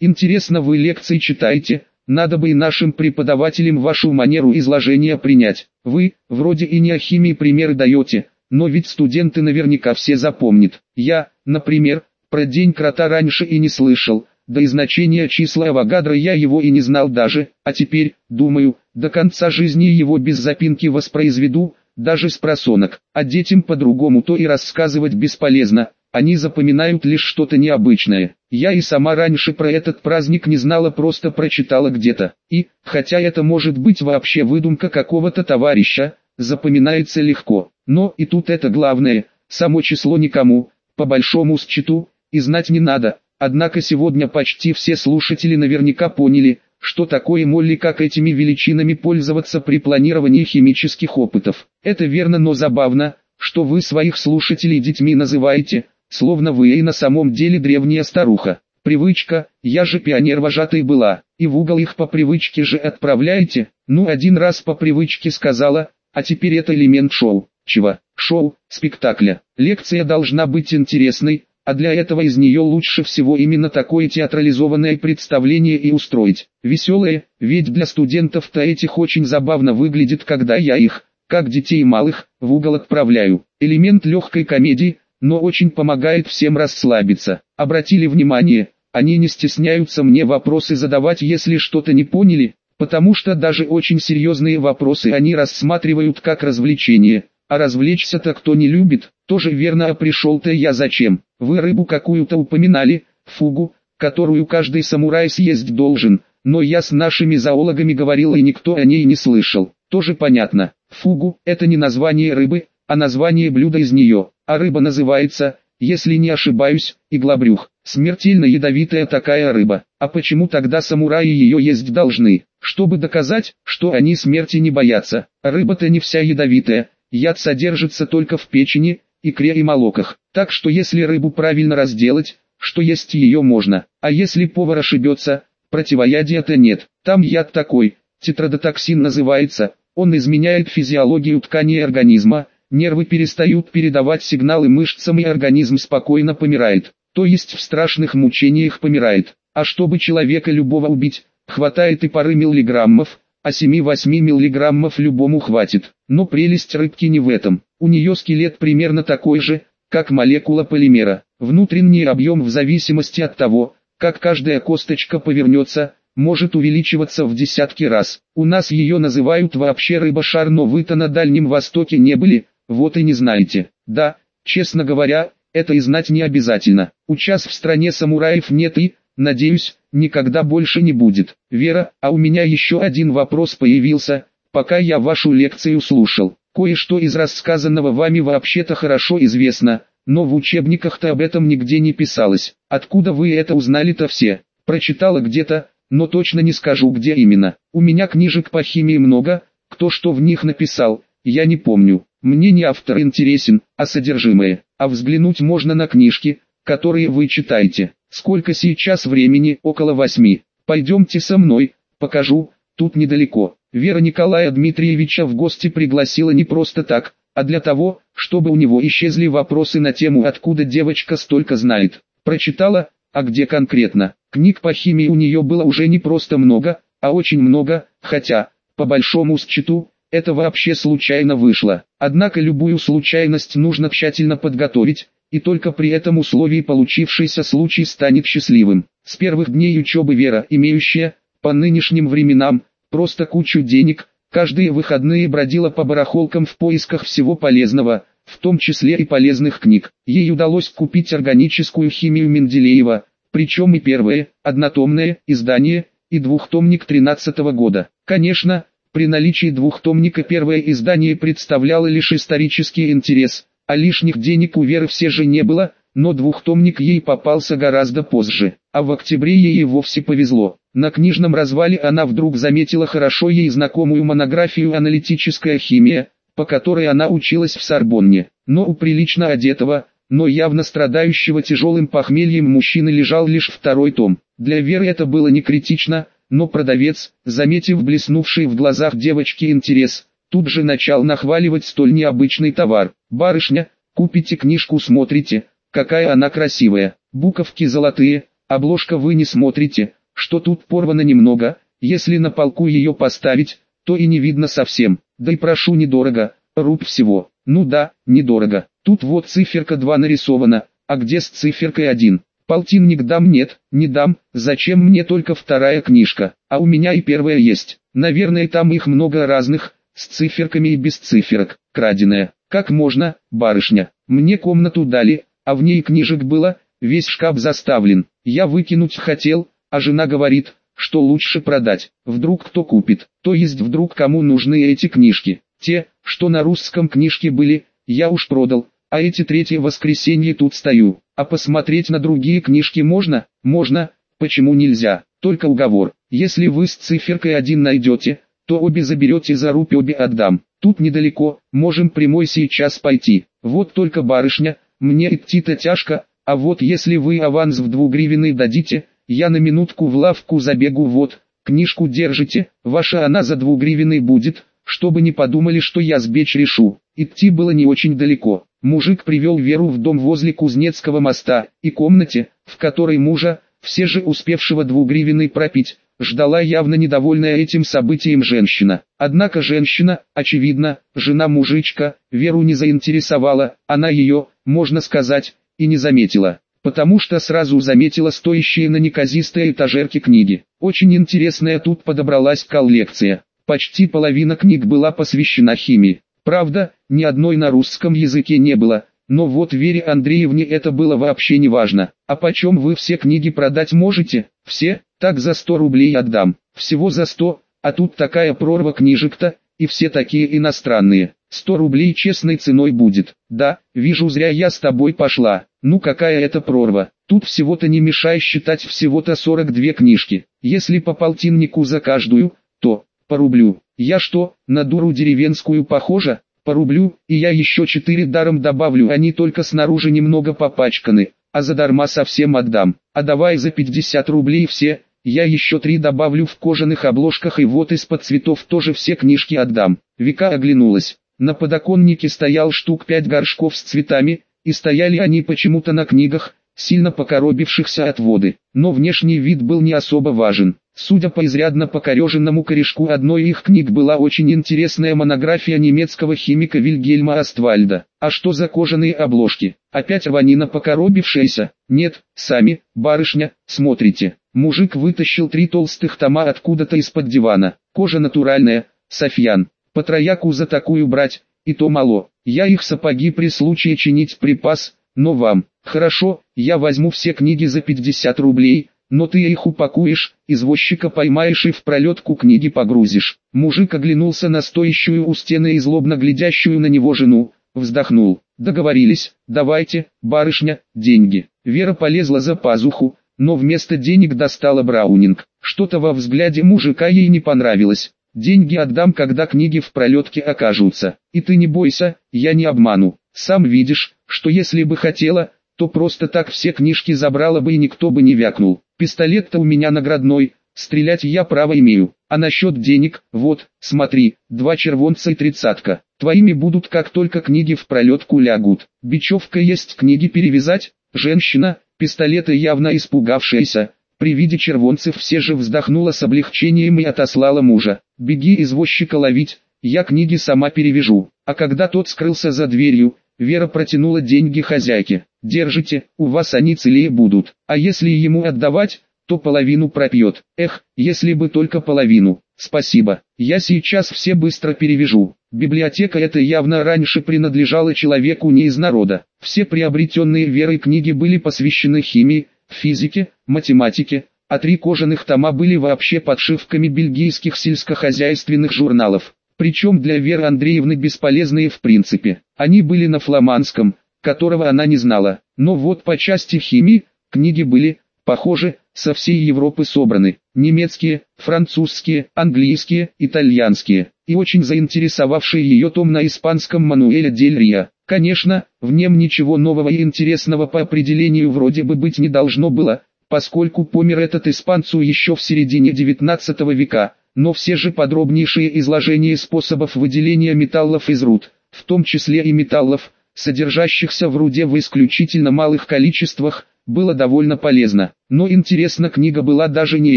Интересно вы лекции читаете, надо бы и нашим преподавателям вашу манеру изложения принять. Вы, вроде и не о химии примеры даете, но ведь студенты наверняка все запомнят. Я, например, про день крота раньше и не слышал, да и значение числа Авогадро я его и не знал даже, а теперь, думаю, до конца жизни его без запинки воспроизведу, даже с просонок, а детям по-другому то и рассказывать бесполезно, они запоминают лишь что-то необычное. Я и сама раньше про этот праздник не знала, просто прочитала где-то. И, хотя это может быть вообще выдумка какого-то товарища, запоминается легко. Но и тут это главное, само число никому, по большому счету, и знать не надо. Однако сегодня почти все слушатели наверняка поняли, что такое молли как этими величинами пользоваться при планировании химических опытов. Это верно, но забавно, что вы своих слушателей детьми называете, словно вы и на самом деле древняя старуха. Привычка, я же пионер вожатой была, и в угол их по привычке же отправляете, ну один раз по привычке сказала, а теперь это элемент шоу. Чего? Шоу, спектакля. Лекция должна быть интересной, а для этого из нее лучше всего именно такое театрализованное представление и устроить. Веселое, ведь для студентов-то этих очень забавно выглядит, когда я их, как детей малых, в угол отправляю. Элемент легкой комедии, но очень помогает всем расслабиться. Обратили внимание, они не стесняются мне вопросы задавать, если что-то не поняли, потому что даже очень серьезные вопросы они рассматривают как развлечение. А развлечься-то кто не любит, тоже верно, а пришел-то я зачем? Вы рыбу какую-то упоминали, фугу, которую каждый самурай съесть должен, но я с нашими зоологами говорил и никто о ней не слышал. Тоже понятно, фугу – это не название рыбы, а название блюда из нее, а рыба называется, если не ошибаюсь, иглобрюх. Смертельно ядовитая такая рыба. А почему тогда самураи ее есть должны? Чтобы доказать, что они смерти не боятся. Рыба-то не вся ядовитая, яд содержится только в печени, икре и молоках. Так что если рыбу правильно разделать, что есть ее можно. А если повар ошибется, противоядия-то нет. Там яд такой, тетрадотоксин называется, он изменяет физиологию тканей организма, нервы перестают передавать сигналы мышцам и организм спокойно помирает, то есть в страшных мучениях помирает. А чтобы человека любого убить, хватает и пары миллиграммов, а 7-8 миллиграммов любому хватит. Но прелесть рыбки не в этом. У нее скелет примерно такой же, как молекула полимера. Внутренний объем в зависимости от того, как каждая косточка повернется, может увеличиваться в десятки раз. У нас ее называют вообще рыба-шар, но вы-то на Дальнем Востоке не были, вот и не знаете. Да, честно говоря, это и знать не обязательно. Учас в стране самураев нет и, надеюсь, никогда больше не будет. Вера, а у меня еще один вопрос появился, пока я вашу лекцию слушал. Кое-что из рассказанного вами вообще-то хорошо известно, но в учебниках-то об этом нигде не писалось. Откуда вы это узнали-то все? Прочитала где-то, но точно не скажу где именно. У меня книжек по химии много, кто что в них написал, я не помню. Мне не автор интересен, а содержимое. А взглянуть можно на книжки, которые вы читаете. Сколько сейчас времени? Около восьми. Пойдемте со мной, покажу, тут недалеко. Вера Николая Дмитриевича в гости пригласила не просто так, а для того, чтобы у него исчезли вопросы на тему откуда девочка столько знает. Прочитала, а где конкретно. Книг по химии у нее было уже не просто много, а очень много, хотя, по большому счету, это вообще случайно вышло. Однако любую случайность нужно тщательно подготовить, и только при этом условии получившийся случай станет счастливым. С первых дней учебы Вера, имеющая, по нынешним временам, просто кучу денег, каждые выходные бродила по барахолкам в поисках всего полезного, в том числе и полезных книг. Ей удалось купить органическую химию Менделеева, причем и первое, однотомное, издание, и двухтомник 13 -го года. Конечно, при наличии двухтомника первое издание представляло лишь исторический интерес, а лишних денег у Веры все же не было, но двухтомник ей попался гораздо позже, а в октябре ей и вовсе повезло. На книжном развале она вдруг заметила хорошо ей знакомую монографию «Аналитическая химия», по которой она училась в Сорбонне, но у прилично одетого, но явно страдающего тяжелым похмельем мужчины лежал лишь второй том. Для Веры это было не критично, но продавец, заметив блеснувший в глазах девочки интерес, тут же начал нахваливать столь необычный товар. «Барышня, купите книжку смотрите, какая она красивая, буковки золотые, обложка вы не смотрите, что тут порвано немного, если на полку ее поставить, то и не видно совсем, да и прошу недорого, руб всего, ну да, недорого, тут вот циферка 2 нарисована, а где с циферкой 1? Полтинник дам нет, не дам, зачем мне только вторая книжка, а у меня и первая есть, наверное там их много разных, с циферками и без циферок, краденая, как можно, барышня, мне комнату дали, а в ней книжек было, весь шкаф заставлен, я выкинуть хотел, а жена говорит, что лучше продать, вдруг кто купит, то есть вдруг кому нужны эти книжки, те, что на русском книжке были, я уж продал, а эти третье воскресенье тут стою, а посмотреть на другие книжки можно, можно, почему нельзя, только уговор, если вы с циферкой один найдете, то обе заберете за рубь обе отдам, тут недалеко, можем прямой сейчас пойти, вот только барышня, мне идти-то тяжко, а вот если вы аванс в двугривенный дадите, я на минутку в лавку забегу вот, книжку держите, ваша она за двугривенный будет, чтобы не подумали, что я сбечь решу. Идти было не очень далеко. Мужик привел Веру в дом возле Кузнецкого моста, и комнате, в которой мужа, все же успевшего двугривенный пропить, ждала явно недовольная этим событием женщина. Однако женщина, очевидно, жена мужичка, Веру не заинтересовала, она ее, можно сказать, и не заметила потому что сразу заметила стоящие на неказистой этажерке книги. Очень интересная тут подобралась коллекция. Почти половина книг была посвящена химии. Правда, ни одной на русском языке не было, но вот Вере Андреевне это было вообще не важно. А почем вы все книги продать можете? Все? Так за 100 рублей отдам. Всего за 100, а тут такая прорва книжек-то, и все такие иностранные. 100 рублей честной ценой будет. Да, вижу зря я с тобой пошла. Ну какая это прорва, тут всего-то не мешай считать всего-то 42 книжки, если по полтиннику за каждую, то, по рублю, я что, на дуру деревенскую похожа, по рублю, и я еще 4 даром добавлю, они только снаружи немного попачканы, а задарма совсем отдам, а давай за 50 рублей все, я еще 3 добавлю в кожаных обложках и вот из-под цветов тоже все книжки отдам. Вика оглянулась, на подоконнике стоял штук 5 горшков с цветами, и стояли они почему-то на книгах, сильно покоробившихся от воды, но внешний вид был не особо важен. Судя по изрядно покореженному корешку одной их книг была очень интересная монография немецкого химика Вильгельма Аствальда. А что за кожаные обложки? Опять рванина покоробившаяся? Нет, сами, барышня, смотрите. Мужик вытащил три толстых тома откуда-то из-под дивана. Кожа натуральная, Софьян. По трояку за такую брать, и то мало. Я их сапоги при случае чинить припас, но вам, хорошо, я возьму все книги за 50 рублей, но ты их упакуешь, извозчика поймаешь и в пролетку книги погрузишь. Мужик оглянулся на стоящую у стены и злобно глядящую на него жену, вздохнул. Договорились, давайте, барышня, деньги. Вера полезла за пазуху, но вместо денег достала браунинг. Что-то во взгляде мужика ей не понравилось. Деньги отдам, когда книги в пролетке окажутся. И ты не бойся, я не обману. Сам видишь, что если бы хотела, то просто так все книжки забрала бы и никто бы не вякнул. Пистолет-то у меня наградной, стрелять я право имею. А насчет денег, вот, смотри, два червонца и тридцатка. Твоими будут как только книги в пролетку лягут. Бечевка есть книги перевязать? Женщина, пистолета явно испугавшаяся, при виде червонцев все же вздохнула с облегчением и отослала мужа. «Беги извозчика ловить, я книги сама перевяжу». А когда тот скрылся за дверью, Вера протянула деньги хозяйке. «Держите, у вас они целее будут, а если ему отдавать, то половину пропьет. Эх, если бы только половину. Спасибо, я сейчас все быстро перевяжу. Библиотека эта явно раньше принадлежала человеку не из народа. Все приобретенные верой книги были посвящены химии, физике, математике, а три кожаных тома были вообще подшивками бельгийских сельскохозяйственных журналов. Причем для Веры Андреевны бесполезные в принципе. Они были на фламандском, которого она не знала. Но вот по части химии, книги были, похоже, со всей Европы собраны. Немецкие, французские, английские, итальянские. И очень заинтересовавший ее том на испанском Мануэля Дель Риа. Конечно, в нем ничего нового и интересного по определению вроде бы быть не должно было, поскольку помер этот испанцу еще в середине 19 века, но все же подробнейшие изложения способов выделения металлов из руд, в том числе и металлов, содержащихся в руде в исключительно малых количествах, было довольно полезно. Но интересна книга была даже не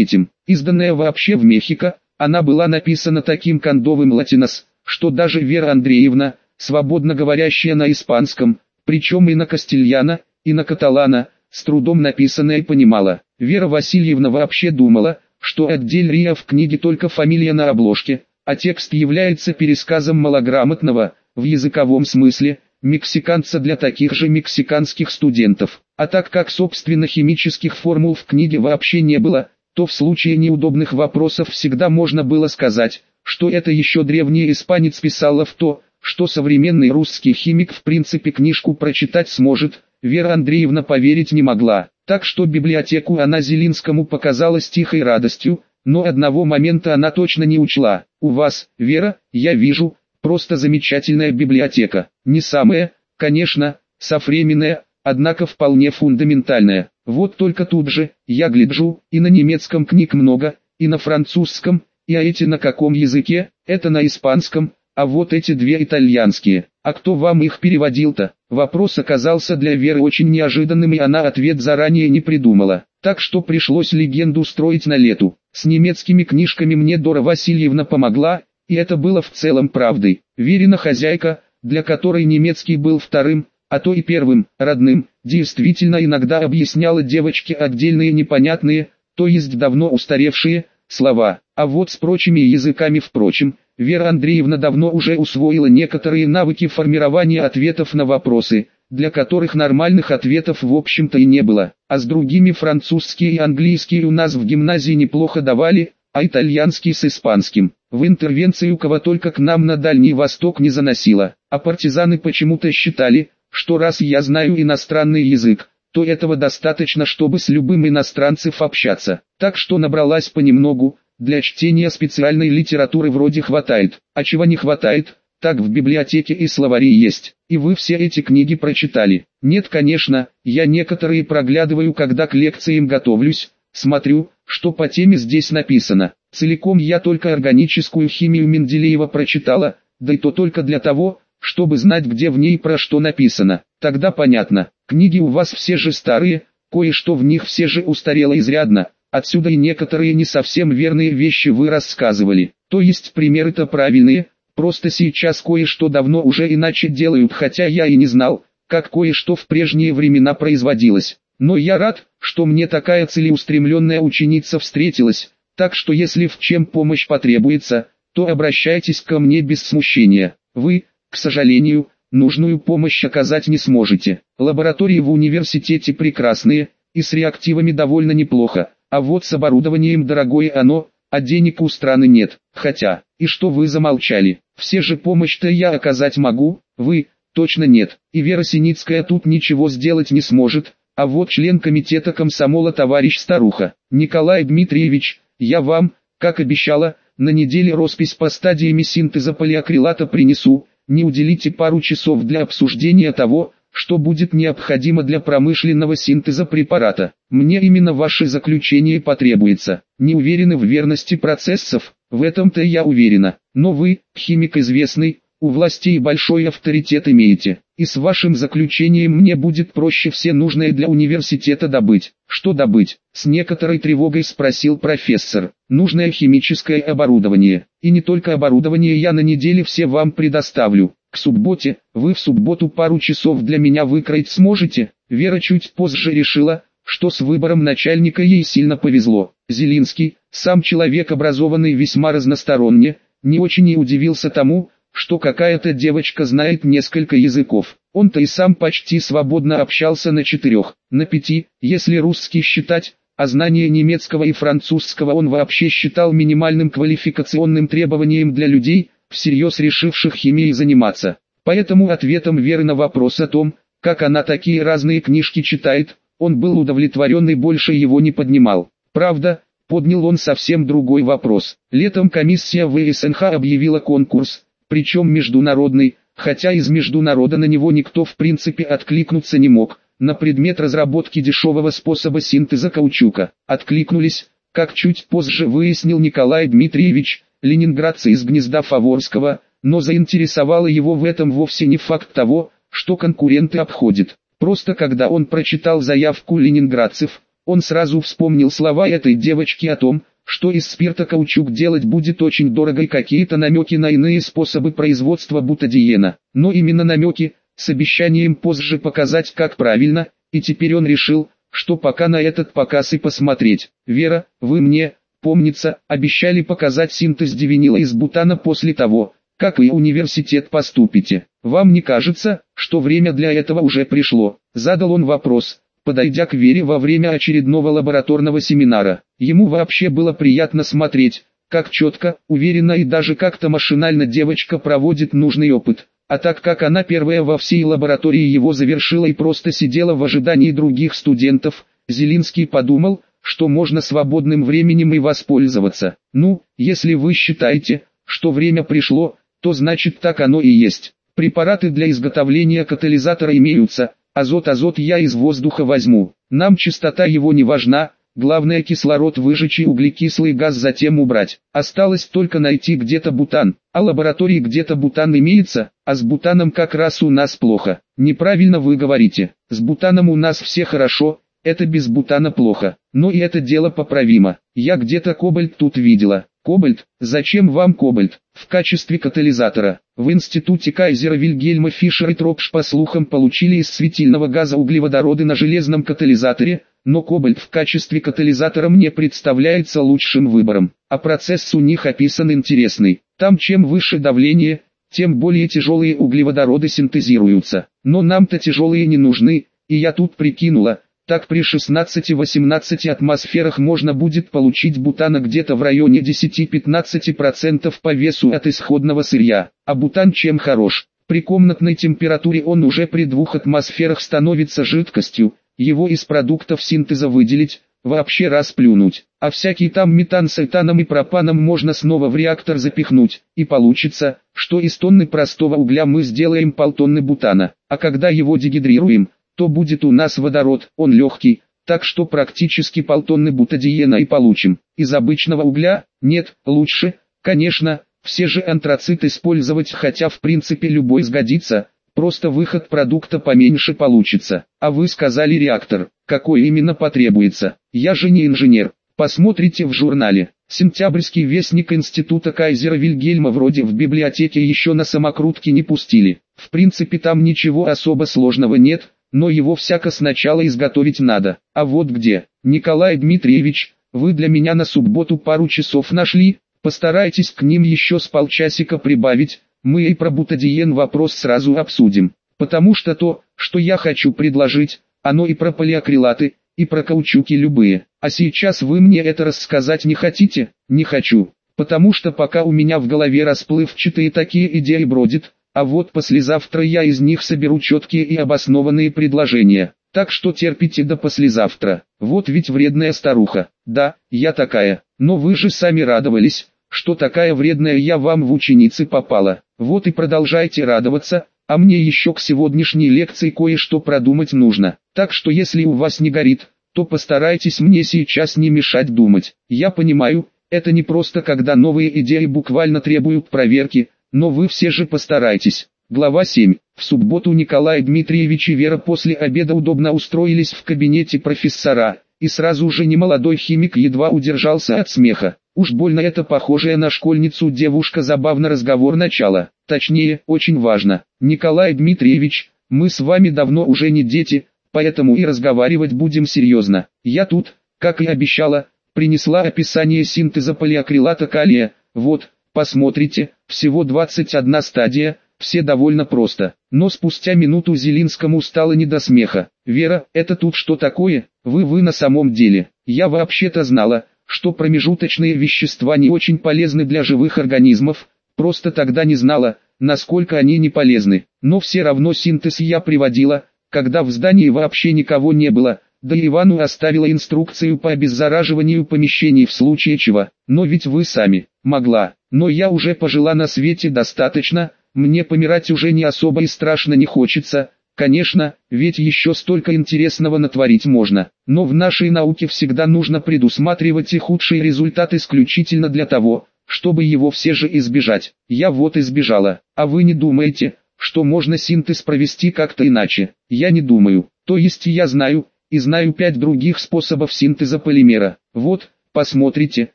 этим. Изданная вообще в Мехико, она была написана таким кондовым латинос, что даже Вера Андреевна, свободно говорящая на испанском, причем и на кастильяна, и на каталана, с трудом написанное понимала. Вера Васильевна вообще думала, что отдель Риа в книге только фамилия на обложке, а текст является пересказом малограмотного, в языковом смысле, мексиканца для таких же мексиканских студентов. А так как собственно химических формул в книге вообще не было, то в случае неудобных вопросов всегда можно было сказать, что это еще древний испанец писал в то, что современный русский химик в принципе книжку прочитать сможет, Вера Андреевна поверить не могла. Так что библиотеку она Зелинскому показала с тихой радостью, но одного момента она точно не учла. У вас, Вера, я вижу, просто замечательная библиотека. Не самая, конечно, современная, однако вполне фундаментальная. Вот только тут же, я гляжу, и на немецком книг много, и на французском, и а эти на каком языке, это на испанском, а вот эти две итальянские. А кто вам их переводил-то? Вопрос оказался для Веры очень неожиданным и она ответ заранее не придумала. Так что пришлось легенду строить на лету. С немецкими книжками мне Дора Васильевна помогла, и это было в целом правдой. Верина хозяйка, для которой немецкий был вторым, а то и первым, родным, действительно иногда объясняла девочке отдельные непонятные, то есть давно устаревшие, слова. А вот с прочими языками впрочем, Вера Андреевна давно уже усвоила некоторые навыки формирования ответов на вопросы, для которых нормальных ответов в общем-то и не было. А с другими французские и английские у нас в гимназии неплохо давали, а итальянский с испанским. В интервенцию кого только к нам на Дальний Восток не заносило, а партизаны почему-то считали, что раз я знаю иностранный язык, то этого достаточно, чтобы с любым иностранцев общаться. Так что набралась понемногу, для чтения специальной литературы вроде хватает, а чего не хватает, так в библиотеке и словари есть. И вы все эти книги прочитали. Нет, конечно, я некоторые проглядываю, когда к лекциям готовлюсь, смотрю, что по теме здесь написано. Целиком я только органическую химию Менделеева прочитала, да и то только для того, чтобы знать где в ней про что написано. Тогда понятно, книги у вас все же старые, кое-что в них все же устарело изрядно, отсюда и некоторые не совсем верные вещи вы рассказывали. То есть примеры-то правильные, просто сейчас кое-что давно уже иначе делают, хотя я и не знал, как кое-что в прежние времена производилось. Но я рад, что мне такая целеустремленная ученица встретилась, так что если в чем помощь потребуется, то обращайтесь ко мне без смущения. Вы, к сожалению, нужную помощь оказать не сможете. Лаборатории в университете прекрасные, и с реактивами довольно неплохо, а вот с оборудованием дорогое оно, а денег у страны нет. Хотя, и что вы замолчали, все же помощь-то я оказать могу, вы, точно нет. И Вера Синицкая тут ничего сделать не сможет, а вот член комитета комсомола товарищ старуха, Николай Дмитриевич, я вам, как обещала, на неделе роспись по стадиями синтеза полиакрилата принесу, не уделите пару часов для обсуждения того, что будет необходимо для промышленного синтеза препарата. Мне именно ваше заключение потребуется. Не уверены в верности процессов, в этом-то я уверена. Но вы, химик известный, у властей большой авторитет имеете, и с вашим заключением мне будет проще все нужное для университета добыть. Что добыть? С некоторой тревогой спросил профессор. Нужное химическое оборудование. И не только оборудование я на неделе все вам предоставлю. К субботе, вы в субботу пару часов для меня выкроить сможете? Вера чуть позже решила, что с выбором начальника ей сильно повезло. Зелинский, сам человек образованный весьма разносторонне, не очень и удивился тому, что какая-то девочка знает несколько языков. Он-то и сам почти свободно общался на четырех, на пяти, если русский считать, а знание немецкого и французского он вообще считал минимальным квалификационным требованием для людей, всерьез решивших химией заниматься. Поэтому ответом Веры на вопрос о том, как она такие разные книжки читает, он был удовлетворен и больше его не поднимал. Правда, поднял он совсем другой вопрос. Летом комиссия ВСНХ объявила конкурс, причем международный, хотя из международа на него никто в принципе откликнуться не мог, на предмет разработки дешевого способа синтеза каучука. Откликнулись, как чуть позже выяснил Николай Дмитриевич, ленинградцы из гнезда Фаворского, но заинтересовало его в этом вовсе не факт того, что конкуренты обходят. Просто когда он прочитал заявку ленинградцев, он сразу вспомнил слова этой девочки о том, что из спирта каучук делать будет очень дорого и какие-то намеки на иные способы производства бутадиена. Но именно намеки, с обещанием позже показать как правильно, и теперь он решил, что пока на этот показ и посмотреть. Вера, вы мне, помнится, обещали показать синтез дивинила из бутана после того, как вы в университет поступите. Вам не кажется, что время для этого уже пришло? Задал он вопрос, подойдя к Вере во время очередного лабораторного семинара. Ему вообще было приятно смотреть, как четко, уверенно и даже как-то машинально девочка проводит нужный опыт. А так как она первая во всей лаборатории его завершила и просто сидела в ожидании других студентов, Зелинский подумал, что можно свободным временем и воспользоваться. Ну, если вы считаете, что время пришло, то значит так оно и есть. Препараты для изготовления катализатора имеются, азот-азот я из воздуха возьму. Нам чистота его не важна, главное кислород выжечь и углекислый газ затем убрать. Осталось только найти где-то бутан, а лаборатории где-то бутан имеется, а с бутаном как раз у нас плохо. Неправильно вы говорите, с бутаном у нас все хорошо, это без бутана плохо, но и это дело поправимо. Я где-то кобальт тут видела. Кобальт, зачем вам кобальт? В качестве катализатора. В институте Кайзера Вильгельма Фишера и Тропш по слухам получили из светильного газа углеводороды на железном катализаторе, но кобальт в качестве катализатора мне представляется лучшим выбором. А процесс у них описан интересный. Там чем выше давление, тем более тяжелые углеводороды синтезируются. Но нам-то тяжелые не нужны, и я тут прикинула, так при 16-18 атмосферах можно будет получить бутана где-то в районе 10-15% по весу от исходного сырья. А бутан чем хорош? При комнатной температуре он уже при двух атмосферах становится жидкостью, его из продуктов синтеза выделить, вообще расплюнуть. А всякий там метан с этаном и пропаном можно снова в реактор запихнуть, и получится, что из тонны простого угля мы сделаем полтонны бутана. А когда его дегидрируем, то будет у нас водород, он легкий, так что практически полтонны бутадиена и получим. Из обычного угля, нет, лучше, конечно, все же антрацит использовать, хотя в принципе любой сгодится, просто выход продукта поменьше получится. А вы сказали реактор, какой именно потребуется, я же не инженер, посмотрите в журнале. Сентябрьский вестник института Кайзера Вильгельма вроде в библиотеке еще на самокрутке не пустили. В принципе там ничего особо сложного нет, но его всяко сначала изготовить надо. А вот где, Николай Дмитриевич, вы для меня на субботу пару часов нашли, постарайтесь к ним еще с полчасика прибавить, мы и про бутадиен вопрос сразу обсудим. Потому что то, что я хочу предложить, оно и про полиакрилаты, и про каучуки любые. А сейчас вы мне это рассказать не хотите? Не хочу. Потому что пока у меня в голове расплывчатые такие идеи бродят, а вот послезавтра я из них соберу четкие и обоснованные предложения. Так что терпите до послезавтра. Вот ведь вредная старуха. Да, я такая. Но вы же сами радовались, что такая вредная я вам в ученицы попала. Вот и продолжайте радоваться, а мне еще к сегодняшней лекции кое-что продумать нужно. Так что если у вас не горит, то постарайтесь мне сейчас не мешать думать. Я понимаю, это не просто когда новые идеи буквально требуют проверки, но вы все же постарайтесь. Глава 7. В субботу Николай Дмитриевич и Вера после обеда удобно устроились в кабинете профессора, и сразу же немолодой химик едва удержался от смеха. Уж больно это похожая на школьницу девушка забавно разговор начала. Точнее, очень важно. Николай Дмитриевич, мы с вами давно уже не дети, поэтому и разговаривать будем серьезно. Я тут, как и обещала, принесла описание синтеза полиакрилата калия, вот, Посмотрите, всего 21 стадия, все довольно просто. Но спустя минуту Зелинскому стало не до смеха. «Вера, это тут что такое? Вы-вы на самом деле. Я вообще-то знала, что промежуточные вещества не очень полезны для живых организмов, просто тогда не знала, насколько они не полезны. Но все равно синтез я приводила, когда в здании вообще никого не было, да Ивану оставила инструкцию по обеззараживанию помещений в случае чего. Но ведь вы сами, могла. Но я уже пожила на свете достаточно, мне помирать уже не особо и страшно не хочется, конечно, ведь еще столько интересного натворить можно. Но в нашей науке всегда нужно предусматривать и худший результат исключительно для того, чтобы его все же избежать. Я вот избежала, а вы не думаете, что можно синтез провести как-то иначе. Я не думаю. То есть я знаю, и знаю пять других способов синтеза полимера. Вот, посмотрите,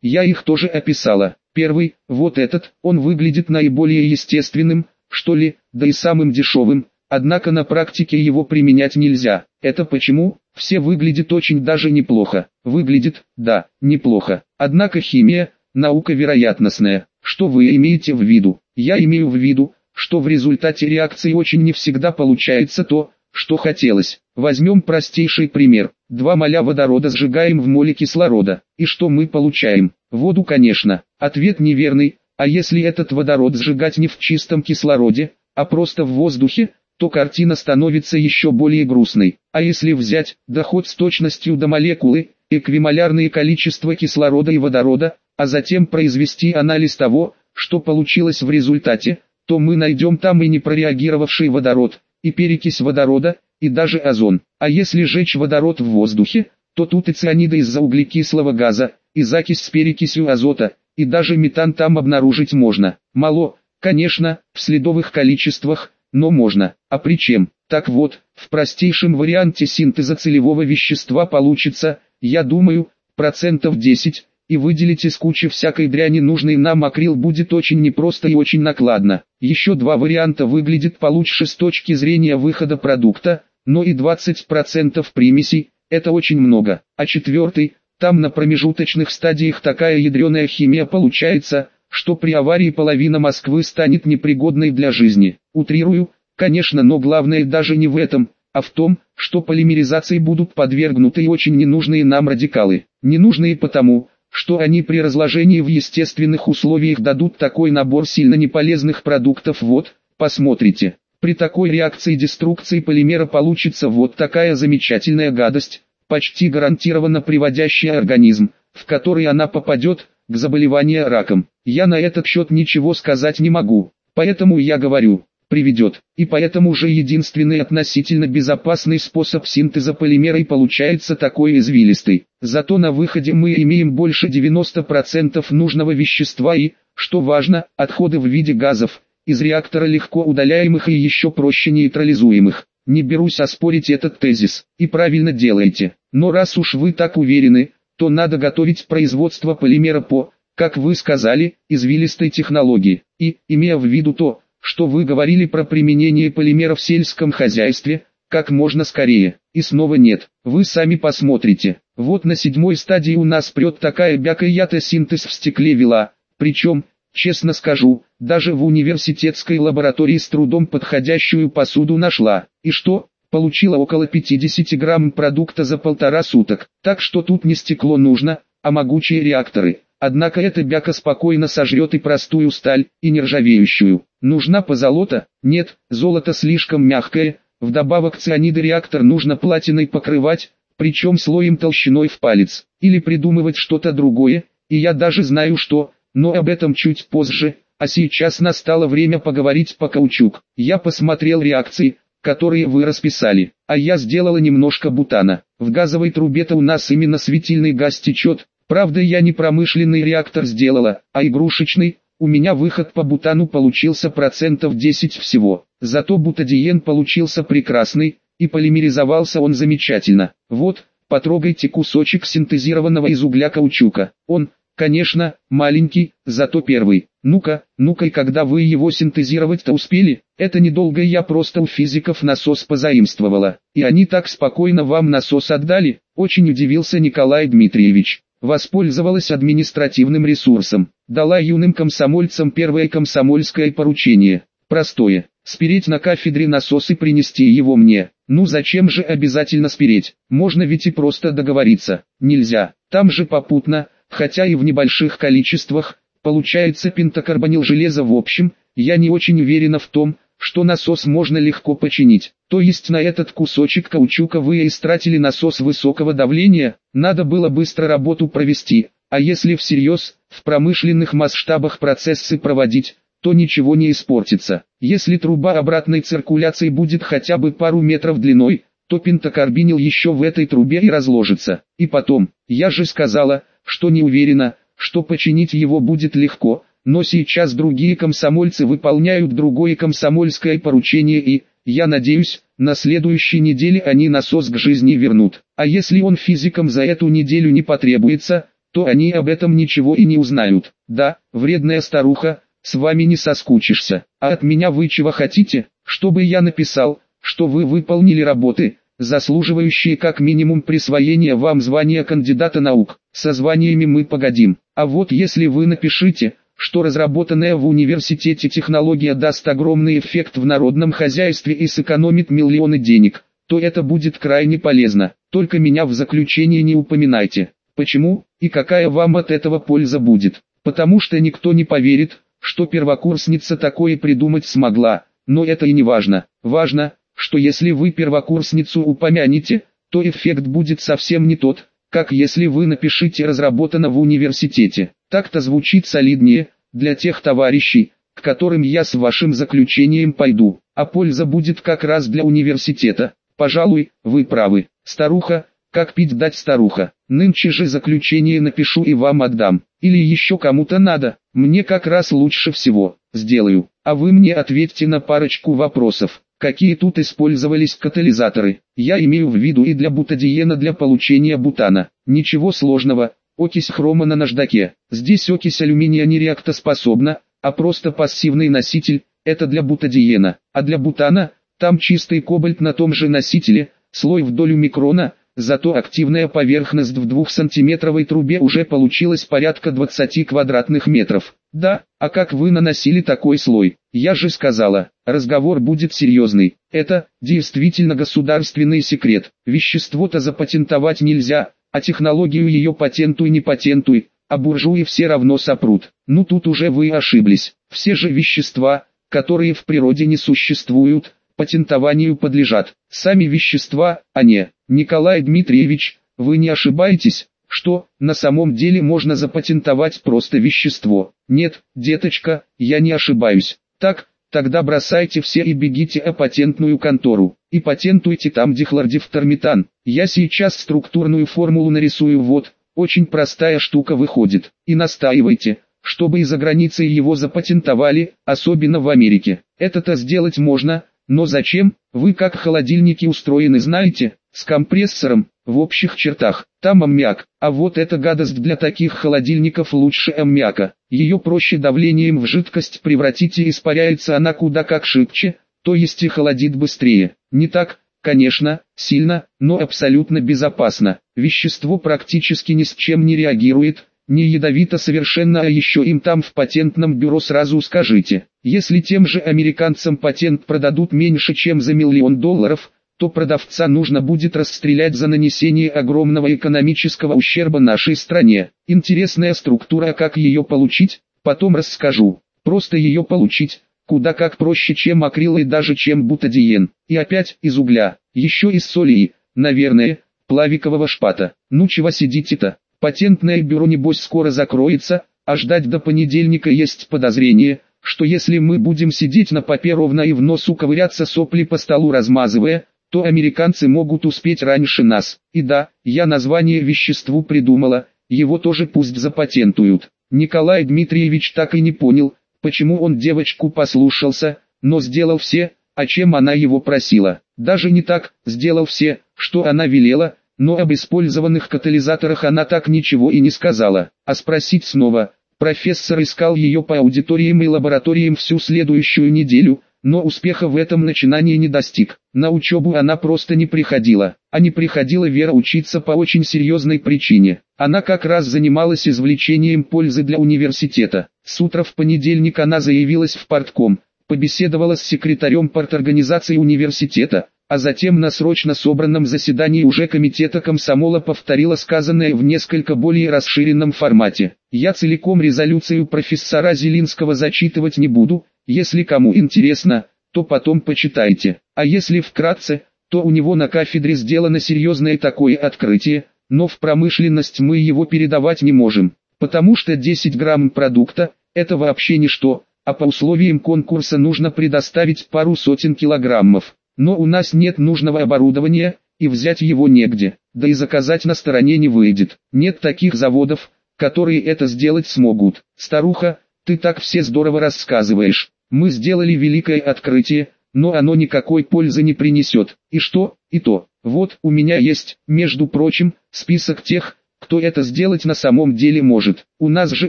я их тоже описала. Первый, вот этот, он выглядит наиболее естественным, что ли, да и самым дешевым, однако на практике его применять нельзя. Это почему? Все выглядит очень даже неплохо. Выглядит, да, неплохо. Однако химия, наука вероятностная. Что вы имеете в виду? Я имею в виду, что в результате реакции очень не всегда получается то, что хотелось. Возьмем простейший пример. Два моля водорода сжигаем в моле кислорода. И что мы получаем? Воду, конечно. Ответ неверный. А если этот водород сжигать не в чистом кислороде, а просто в воздухе, то картина становится еще более грустной. А если взять, доход с точностью до молекулы, эквимолярные количества кислорода и водорода, а затем произвести анализ того, что получилось в результате, то мы найдем там и непрореагировавший водород, и перекись водорода, и даже озон. А если сжечь водород в воздухе, то тут и цианиды из-за углекислого газа, и закись с перекисью азота, и даже метан там обнаружить можно. Мало, конечно, в следовых количествах, но можно. А при чем? Так вот, в простейшем варианте синтеза целевого вещества получится, я думаю, процентов 10, и выделить из кучи всякой дряни нужный нам акрил будет очень непросто и очень накладно. Еще два варианта выглядит получше с точки зрения выхода продукта, но и 20% примесей – это очень много. А четвертый, там на промежуточных стадиях такая ядреная химия получается, что при аварии половина Москвы станет непригодной для жизни. Утрирую, конечно, но главное даже не в этом, а в том, что полимеризации будут подвергнуты и очень ненужные нам радикалы. Ненужные потому, что они при разложении в естественных условиях дадут такой набор сильно неполезных продуктов вот, посмотрите. При такой реакции деструкции полимера получится вот такая замечательная гадость, почти гарантированно приводящая организм, в который она попадет, к заболеванию раком. Я на этот счет ничего сказать не могу, поэтому я говорю, приведет. И поэтому же единственный относительно безопасный способ синтеза полимера и получается такой извилистый. Зато на выходе мы имеем больше 90% нужного вещества и, что важно, отходы в виде газов, из реактора легко удаляемых и еще проще нейтрализуемых. Не берусь оспорить этот тезис, и правильно делаете. Но раз уж вы так уверены, то надо готовить производство полимера по, как вы сказали, извилистой технологии. И, имея в виду то, что вы говорили про применение полимера в сельском хозяйстве, как можно скорее. И снова нет. Вы сами посмотрите. Вот на седьмой стадии у нас прет такая бяка синтез в стекле вела. Причем, честно скажу, даже в университетской лаборатории с трудом подходящую посуду нашла. И что? Получила около 50 грамм продукта за полтора суток. Так что тут не стекло нужно, а могучие реакторы. Однако эта бяка спокойно сожрет и простую сталь, и нержавеющую. Нужна позолота? Нет, золото слишком мягкое, вдобавок цианиды реактор нужно платиной покрывать, причем слоем толщиной в палец, или придумывать что-то другое, и я даже знаю что, но об этом чуть позже, а сейчас настало время поговорить по каучук. Я посмотрел реакции, которые вы расписали, а я сделала немножко бутана. В газовой трубе-то у нас именно светильный газ течет, Правда я не промышленный реактор сделала, а игрушечный, у меня выход по бутану получился процентов 10 всего. Зато бутадиен получился прекрасный, и полимеризовался он замечательно. Вот, потрогайте кусочек синтезированного из угля каучука. Он, конечно, маленький, зато первый. Ну-ка, ну-ка и когда вы его синтезировать-то успели? Это недолго я просто у физиков насос позаимствовала. И они так спокойно вам насос отдали? Очень удивился Николай Дмитриевич воспользовалась административным ресурсом, дала юным комсомольцам первое комсомольское поручение. Простое, спереть на кафедре насос и принести его мне. Ну зачем же обязательно спереть, можно ведь и просто договориться. Нельзя, там же попутно, хотя и в небольших количествах, получается пентакарбонил железа в общем, я не очень уверена в том, что насос можно легко починить. То есть на этот кусочек каучука вы истратили насос высокого давления, надо было быстро работу провести, а если всерьез, в промышленных масштабах процессы проводить, то ничего не испортится. Если труба обратной циркуляции будет хотя бы пару метров длиной, то пентакарбинил еще в этой трубе и разложится. И потом, я же сказала, что не уверена, что починить его будет легко, но сейчас другие комсомольцы выполняют другое комсомольское поручение и, я надеюсь, на следующей неделе они насос к жизни вернут. А если он физикам за эту неделю не потребуется, то они об этом ничего и не узнают. Да, вредная старуха, с вами не соскучишься. А от меня вы чего хотите, чтобы я написал, что вы выполнили работы, заслуживающие как минимум присвоения вам звания кандидата наук. Со званиями мы погодим. А вот если вы напишите, что разработанная в университете технология даст огромный эффект в народном хозяйстве и сэкономит миллионы денег, то это будет крайне полезно. Только меня в заключение не упоминайте. Почему, и какая вам от этого польза будет? Потому что никто не поверит, что первокурсница такое придумать смогла, но это и не важно. Важно, что если вы первокурсницу упомянете, то эффект будет совсем не тот, как если вы напишите «разработано в университете». Так-то звучит солиднее, для тех товарищей, к которым я с вашим заключением пойду, а польза будет как раз для университета. Пожалуй, вы правы. Старуха, как пить дать старуха. Нынче же заключение напишу и вам отдам. Или еще кому-то надо, мне как раз лучше всего. Сделаю. А вы мне ответьте на парочку вопросов. Какие тут использовались катализаторы? Я имею в виду и для бутадиена для получения бутана. Ничего сложного, Окись хрома на наждаке. Здесь окись алюминия не реактоспособна, а просто пассивный носитель, это для бутадиена. А для бутана, там чистый кобальт на том же носителе, слой в долю микрона, зато активная поверхность в 2-сантиметровой трубе уже получилась порядка 20 квадратных метров. Да, а как вы наносили такой слой? Я же сказала, разговор будет серьезный. Это, действительно государственный секрет. Вещество-то запатентовать нельзя, а технологию ее патентуй не патентуй, а буржуи все равно сопрут. Ну тут уже вы ошиблись. Все же вещества, которые в природе не существуют, патентованию подлежат. Сами вещества, а не. Николай Дмитриевич, вы не ошибаетесь, что на самом деле можно запатентовать просто вещество. Нет, деточка, я не ошибаюсь. Так, тогда бросайте все и бегите о патентную контору и патентуйте там дихлордифторметан. Я сейчас структурную формулу нарисую вот, очень простая штука выходит. И настаивайте, чтобы и за границей его запатентовали, особенно в Америке. Это-то сделать можно, но зачем? Вы как холодильники устроены знаете, с компрессором, в общих чертах. Там аммиак, а вот эта гадость для таких холодильников лучше аммиака. Ее проще давлением в жидкость превратить и испаряется она куда как шибче, то есть и холодит быстрее. Не так, конечно, сильно, но абсолютно безопасно. Вещество практически ни с чем не реагирует, не ядовито совершенно, а еще им там в патентном бюро сразу скажите. Если тем же американцам патент продадут меньше чем за миллион долларов, то продавца нужно будет расстрелять за нанесение огромного экономического ущерба нашей стране. Интересная структура, как ее получить, потом расскажу. Просто ее получить, Куда как проще, чем акрил и даже чем бутадиен. И опять из угля, еще из соли и, наверное, плавикового шпата. Ну чего сидите-то? Патентное бюро небось скоро закроется, а ждать до понедельника есть подозрение, что если мы будем сидеть на попе ровно и в носу ковыряться сопли по столу размазывая, то американцы могут успеть раньше нас. И да, я название веществу придумала, его тоже пусть запатентуют. Николай Дмитриевич так и не понял, почему он девочку послушался, но сделал все, о чем она его просила. Даже не так, сделал все, что она велела, но об использованных катализаторах она так ничего и не сказала. А спросить снова, профессор искал ее по аудиториям и лабораториям всю следующую неделю, но успеха в этом начинании не достиг. На учебу она просто не приходила, а не приходила Вера учиться по очень серьезной причине. Она как раз занималась извлечением пользы для университета. С утра в понедельник она заявилась в партком, побеседовала с секретарем парторганизации университета, а затем на срочно собранном заседании уже комитета комсомола повторила сказанное в несколько более расширенном формате. Я целиком резолюцию профессора Зелинского зачитывать не буду, если кому интересно, то потом почитайте. А если вкратце, то у него на кафедре сделано серьезное такое открытие, но в промышленность мы его передавать не можем, потому что 10 грамм продукта – это вообще ничто, а по условиям конкурса нужно предоставить пару сотен килограммов. Но у нас нет нужного оборудования, и взять его негде, да и заказать на стороне не выйдет. Нет таких заводов, которые это сделать смогут. Старуха, ты так все здорово рассказываешь. Мы сделали великое открытие, но оно никакой пользы не принесет. И что, и то. Вот, у меня есть, между прочим, список тех, кто это сделать на самом деле может. У нас же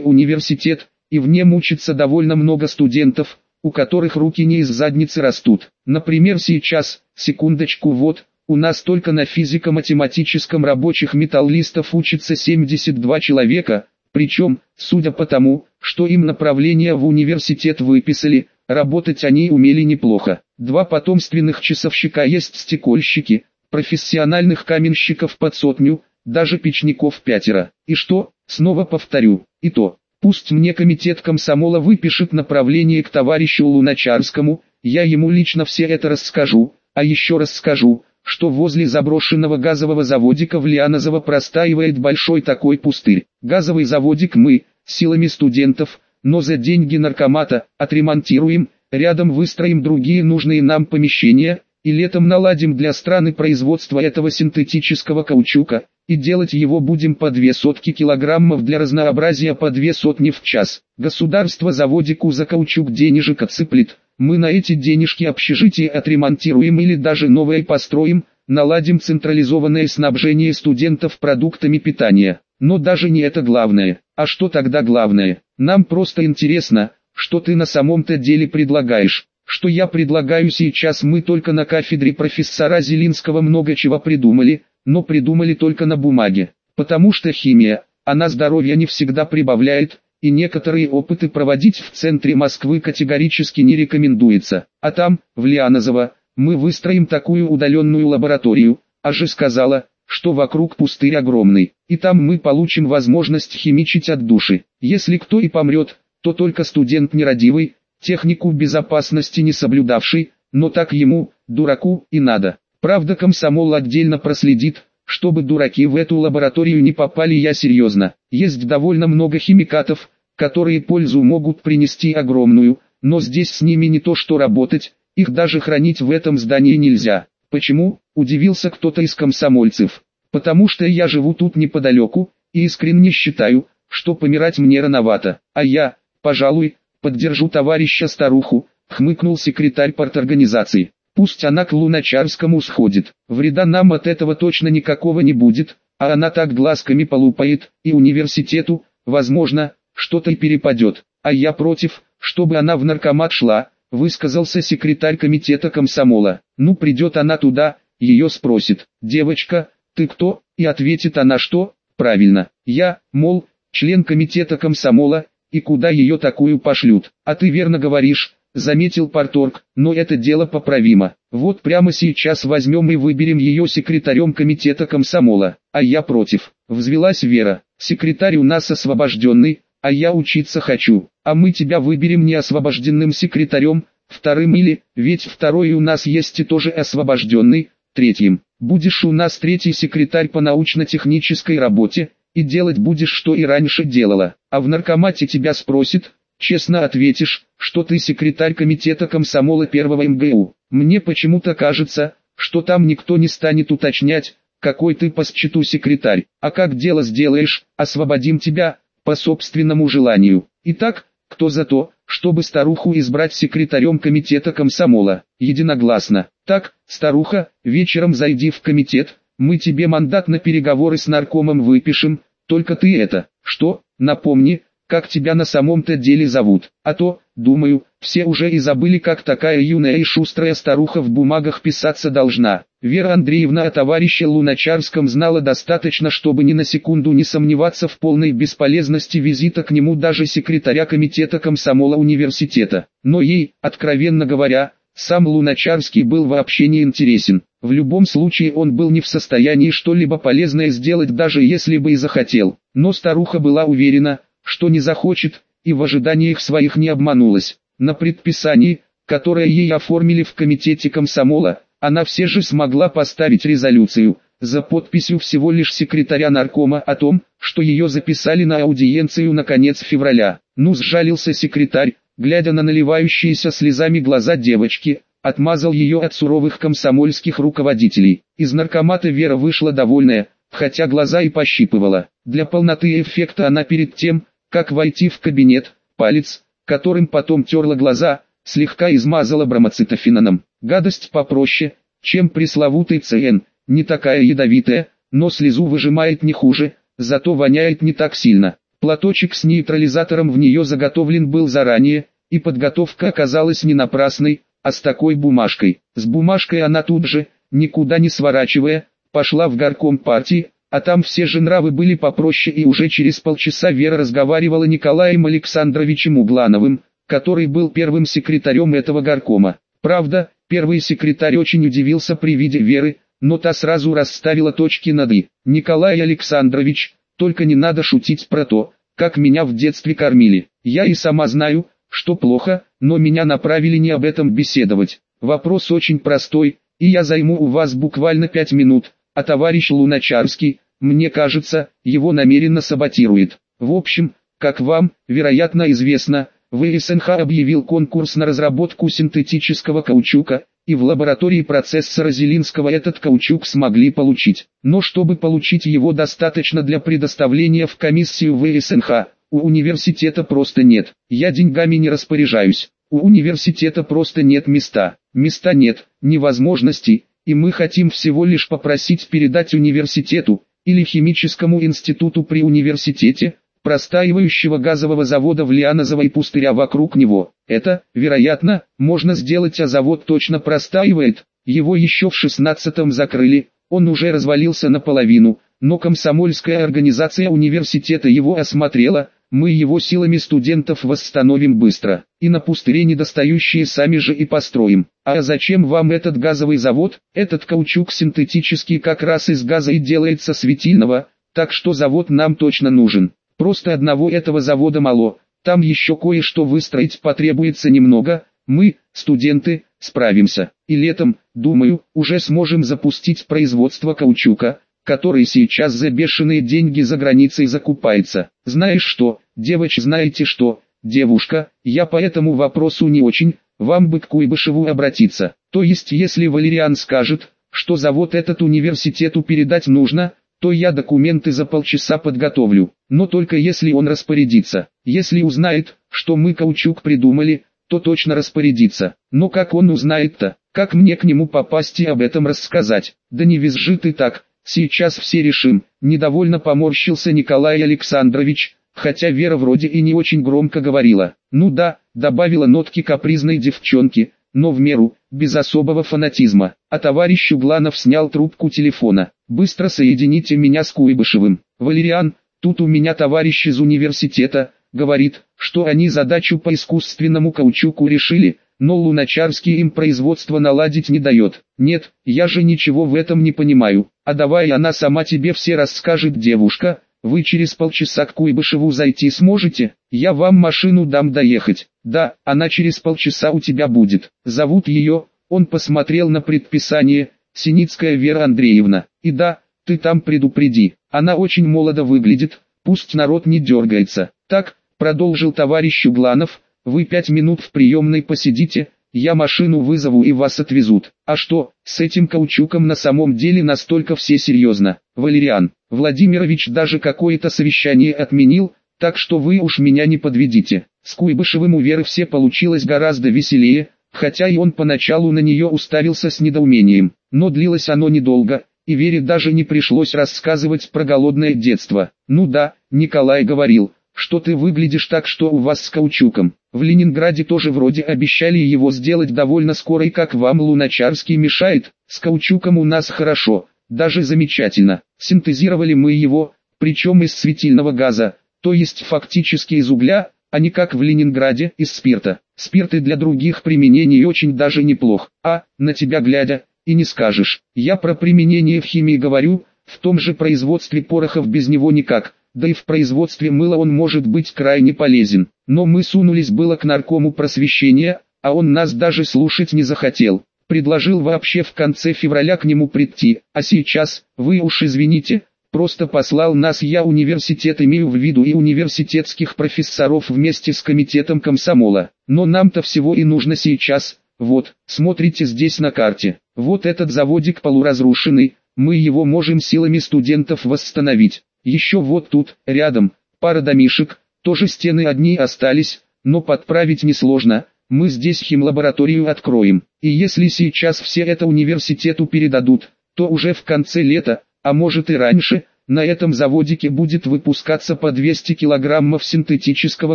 университет, и в нем учится довольно много студентов, у которых руки не из задницы растут. Например сейчас, секундочку вот, у нас только на физико-математическом рабочих металлистов учится 72 человека, причем, судя по тому, что им направление в университет выписали, работать они умели неплохо. Два потомственных часовщика есть стекольщики, профессиональных каменщиков под сотню, даже печников пятеро. И что, снова повторю, и то, пусть мне комитет комсомола выпишет направление к товарищу Луначарскому, я ему лично все это расскажу, а еще раз скажу, что возле заброшенного газового заводика в Лианозово простаивает большой такой пустырь. Газовый заводик мы, силами студентов, но за деньги наркомата, отремонтируем, рядом выстроим другие нужные нам помещения, и летом наладим для страны производство этого синтетического каучука, и делать его будем по две сотки килограммов для разнообразия по две сотни в час. Государство заводику за каучук денежек отсыплет, мы на эти денежки общежитие отремонтируем или даже новое построим, наладим централизованное снабжение студентов продуктами питания. Но даже не это главное. А что тогда главное? Нам просто интересно, что ты на самом-то деле предлагаешь. Что я предлагаю сейчас мы только на кафедре профессора Зелинского много чего придумали, но придумали только на бумаге. Потому что химия, она здоровья не всегда прибавляет, и некоторые опыты проводить в центре Москвы категорически не рекомендуется. А там, в Лианозово, мы выстроим такую удаленную лабораторию, а же сказала, что вокруг пустырь огромный, и там мы получим возможность химичить от души. Если кто и помрет, то только студент нерадивый, технику безопасности не соблюдавший, но так ему, дураку, и надо. Правда комсомол отдельно проследит, чтобы дураки в эту лабораторию не попали я серьезно. Есть довольно много химикатов, которые пользу могут принести огромную, но здесь с ними не то что работать, их даже хранить в этом здании нельзя. Почему? Удивился кто-то из комсомольцев. Потому что я живу тут неподалеку, и искренне считаю, что помирать мне рановато. А я, пожалуй, поддержу товарища старуху, хмыкнул секретарь парторганизации. Пусть она к Луначарскому сходит, вреда нам от этого точно никакого не будет, а она так глазками полупает, и университету, возможно, что-то и перепадет, а я против, чтобы она в наркомат шла, высказался секретарь комитета комсомола. Ну придет она туда, ее спросит, девочка, ты кто, и ответит она что, правильно, я, мол, член комитета комсомола, и куда ее такую пошлют, а ты верно говоришь, заметил Парторг, но это дело поправимо. Вот прямо сейчас возьмем и выберем ее секретарем комитета комсомола, а я против. Взвелась Вера, секретарь у нас освобожденный, а я учиться хочу, а мы тебя выберем не освобожденным секретарем, вторым или, ведь второй у нас есть и тоже освобожденный, третьим. Будешь у нас третий секретарь по научно-технической работе, и делать будешь что и раньше делала, а в наркомате тебя спросит, Честно ответишь, что ты секретарь комитета комсомола первого МГУ. Мне почему-то кажется, что там никто не станет уточнять, какой ты по счету секретарь, а как дело сделаешь, освободим тебя, по собственному желанию. Итак, кто за то, чтобы старуху избрать секретарем комитета комсомола? Единогласно. Так, старуха, вечером зайди в комитет, мы тебе мандат на переговоры с наркомом выпишем, только ты это, что, напомни, как тебя на самом-то деле зовут. А то, думаю, все уже и забыли, как такая юная и шустрая старуха в бумагах писаться должна. Вера Андреевна о товарище Луначарском знала достаточно, чтобы ни на секунду не сомневаться в полной бесполезности визита к нему даже секретаря комитета комсомола университета. Но ей, откровенно говоря, сам Луначарский был вообще не интересен. В любом случае он был не в состоянии что-либо полезное сделать даже если бы и захотел. Но старуха была уверена, что не захочет, и в ожиданиях своих не обманулась. На предписании, которое ей оформили в комитете комсомола, она все же смогла поставить резолюцию, за подписью всего лишь секретаря наркома о том, что ее записали на аудиенцию на конец февраля. Ну сжалился секретарь, глядя на наливающиеся слезами глаза девочки, отмазал ее от суровых комсомольских руководителей. Из наркомата Вера вышла довольная, хотя глаза и пощипывала. Для полноты эффекта она перед тем, как войти в кабинет, палец, которым потом терла глаза, слегка измазала бромоцитофеноном. Гадость попроще, чем пресловутый ЦН, не такая ядовитая, но слезу выжимает не хуже, зато воняет не так сильно. Платочек с нейтрализатором в нее заготовлен был заранее, и подготовка оказалась не напрасной, а с такой бумажкой. С бумажкой она тут же, никуда не сворачивая, пошла в горком партии, а там все же нравы были попроще и уже через полчаса Вера разговаривала Николаем Александровичем Углановым, который был первым секретарем этого горкома. Правда, первый секретарь очень удивился при виде Веры, но та сразу расставила точки над «и». «Николай Александрович, только не надо шутить про то, как меня в детстве кормили. Я и сама знаю, что плохо, но меня направили не об этом беседовать. Вопрос очень простой, и я займу у вас буквально пять минут, а товарищ Луначарский, мне кажется, его намеренно саботирует. В общем, как вам, вероятно известно, ВСНХ объявил конкурс на разработку синтетического каучука, и в лаборатории процессора Зелинского этот каучук смогли получить. Но чтобы получить его достаточно для предоставления в комиссию ВСНХ, у университета просто нет. Я деньгами не распоряжаюсь. У университета просто нет места. Места нет, невозможностей, и мы хотим всего лишь попросить передать университету, или химическому институту при университете, простаивающего газового завода в Лианозово и пустыря вокруг него. Это, вероятно, можно сделать, а завод точно простаивает. Его еще в шестнадцатом закрыли, он уже развалился наполовину, но комсомольская организация университета его осмотрела, мы его силами студентов восстановим быстро, и на пустыре недостающие сами же и построим. А зачем вам этот газовый завод? Этот каучук синтетический как раз из газа и делается светильного, так что завод нам точно нужен. Просто одного этого завода мало, там еще кое-что выстроить потребуется немного, мы, студенты, справимся. И летом, думаю, уже сможем запустить производство каучука, который сейчас за бешеные деньги за границей закупается. Знаешь что, девочь, знаете что, девушка, я по этому вопросу не очень, вам бы к Куйбышеву обратиться. То есть если Валериан скажет, что завод этот университету передать нужно, то я документы за полчаса подготовлю. Но только если он распорядится. Если узнает, что мы каучук придумали, то точно распорядится. Но как он узнает-то? Как мне к нему попасть и об этом рассказать? Да не визжи ты так, Сейчас все решим, недовольно поморщился Николай Александрович, хотя Вера вроде и не очень громко говорила. Ну да, добавила нотки капризной девчонки, но в меру, без особого фанатизма. А товарищ Угланов снял трубку телефона. «Быстро соедините меня с Куйбышевым. Валериан, тут у меня товарищ из университета, говорит, что они задачу по искусственному каучуку решили, но Луначарский им производство наладить не дает. Нет, я же ничего в этом не понимаю, а давай она сама тебе все расскажет девушка, вы через полчаса к Куйбышеву зайти сможете, я вам машину дам доехать, да, она через полчаса у тебя будет, зовут ее, он посмотрел на предписание, Синицкая Вера Андреевна, и да, ты там предупреди, она очень молодо выглядит, пусть народ не дергается, так, продолжил товарищ Угланов, вы пять минут в приемной посидите, я машину вызову и вас отвезут. А что, с этим каучуком на самом деле настолько все серьезно. Валериан Владимирович даже какое-то совещание отменил, так что вы уж меня не подведите. С Куйбышевым у Веры все получилось гораздо веселее, хотя и он поначалу на нее уставился с недоумением. Но длилось оно недолго, и Вере даже не пришлось рассказывать про голодное детство. Ну да, Николай говорил, что ты выглядишь так, что у вас с каучуком. В Ленинграде тоже вроде обещали его сделать довольно скоро и как вам Луначарский мешает, с каучуком у нас хорошо, даже замечательно. Синтезировали мы его, причем из светильного газа, то есть фактически из угля, а не как в Ленинграде из спирта. Спирт и для других применений очень даже неплох. А, на тебя глядя, и не скажешь. Я про применение в химии говорю, в том же производстве порохов без него никак да и в производстве мыла он может быть крайне полезен. Но мы сунулись было к наркому просвещения, а он нас даже слушать не захотел. Предложил вообще в конце февраля к нему прийти, а сейчас, вы уж извините, просто послал нас я университет имею в виду и университетских профессоров вместе с комитетом комсомола. Но нам-то всего и нужно сейчас, вот, смотрите здесь на карте, вот этот заводик полуразрушенный, мы его можем силами студентов восстановить. Еще вот тут, рядом, пара домишек, тоже стены одни остались, но подправить несложно, мы здесь химлабораторию откроем. И если сейчас все это университету передадут, то уже в конце лета, а может и раньше, на этом заводике будет выпускаться по 200 килограммов синтетического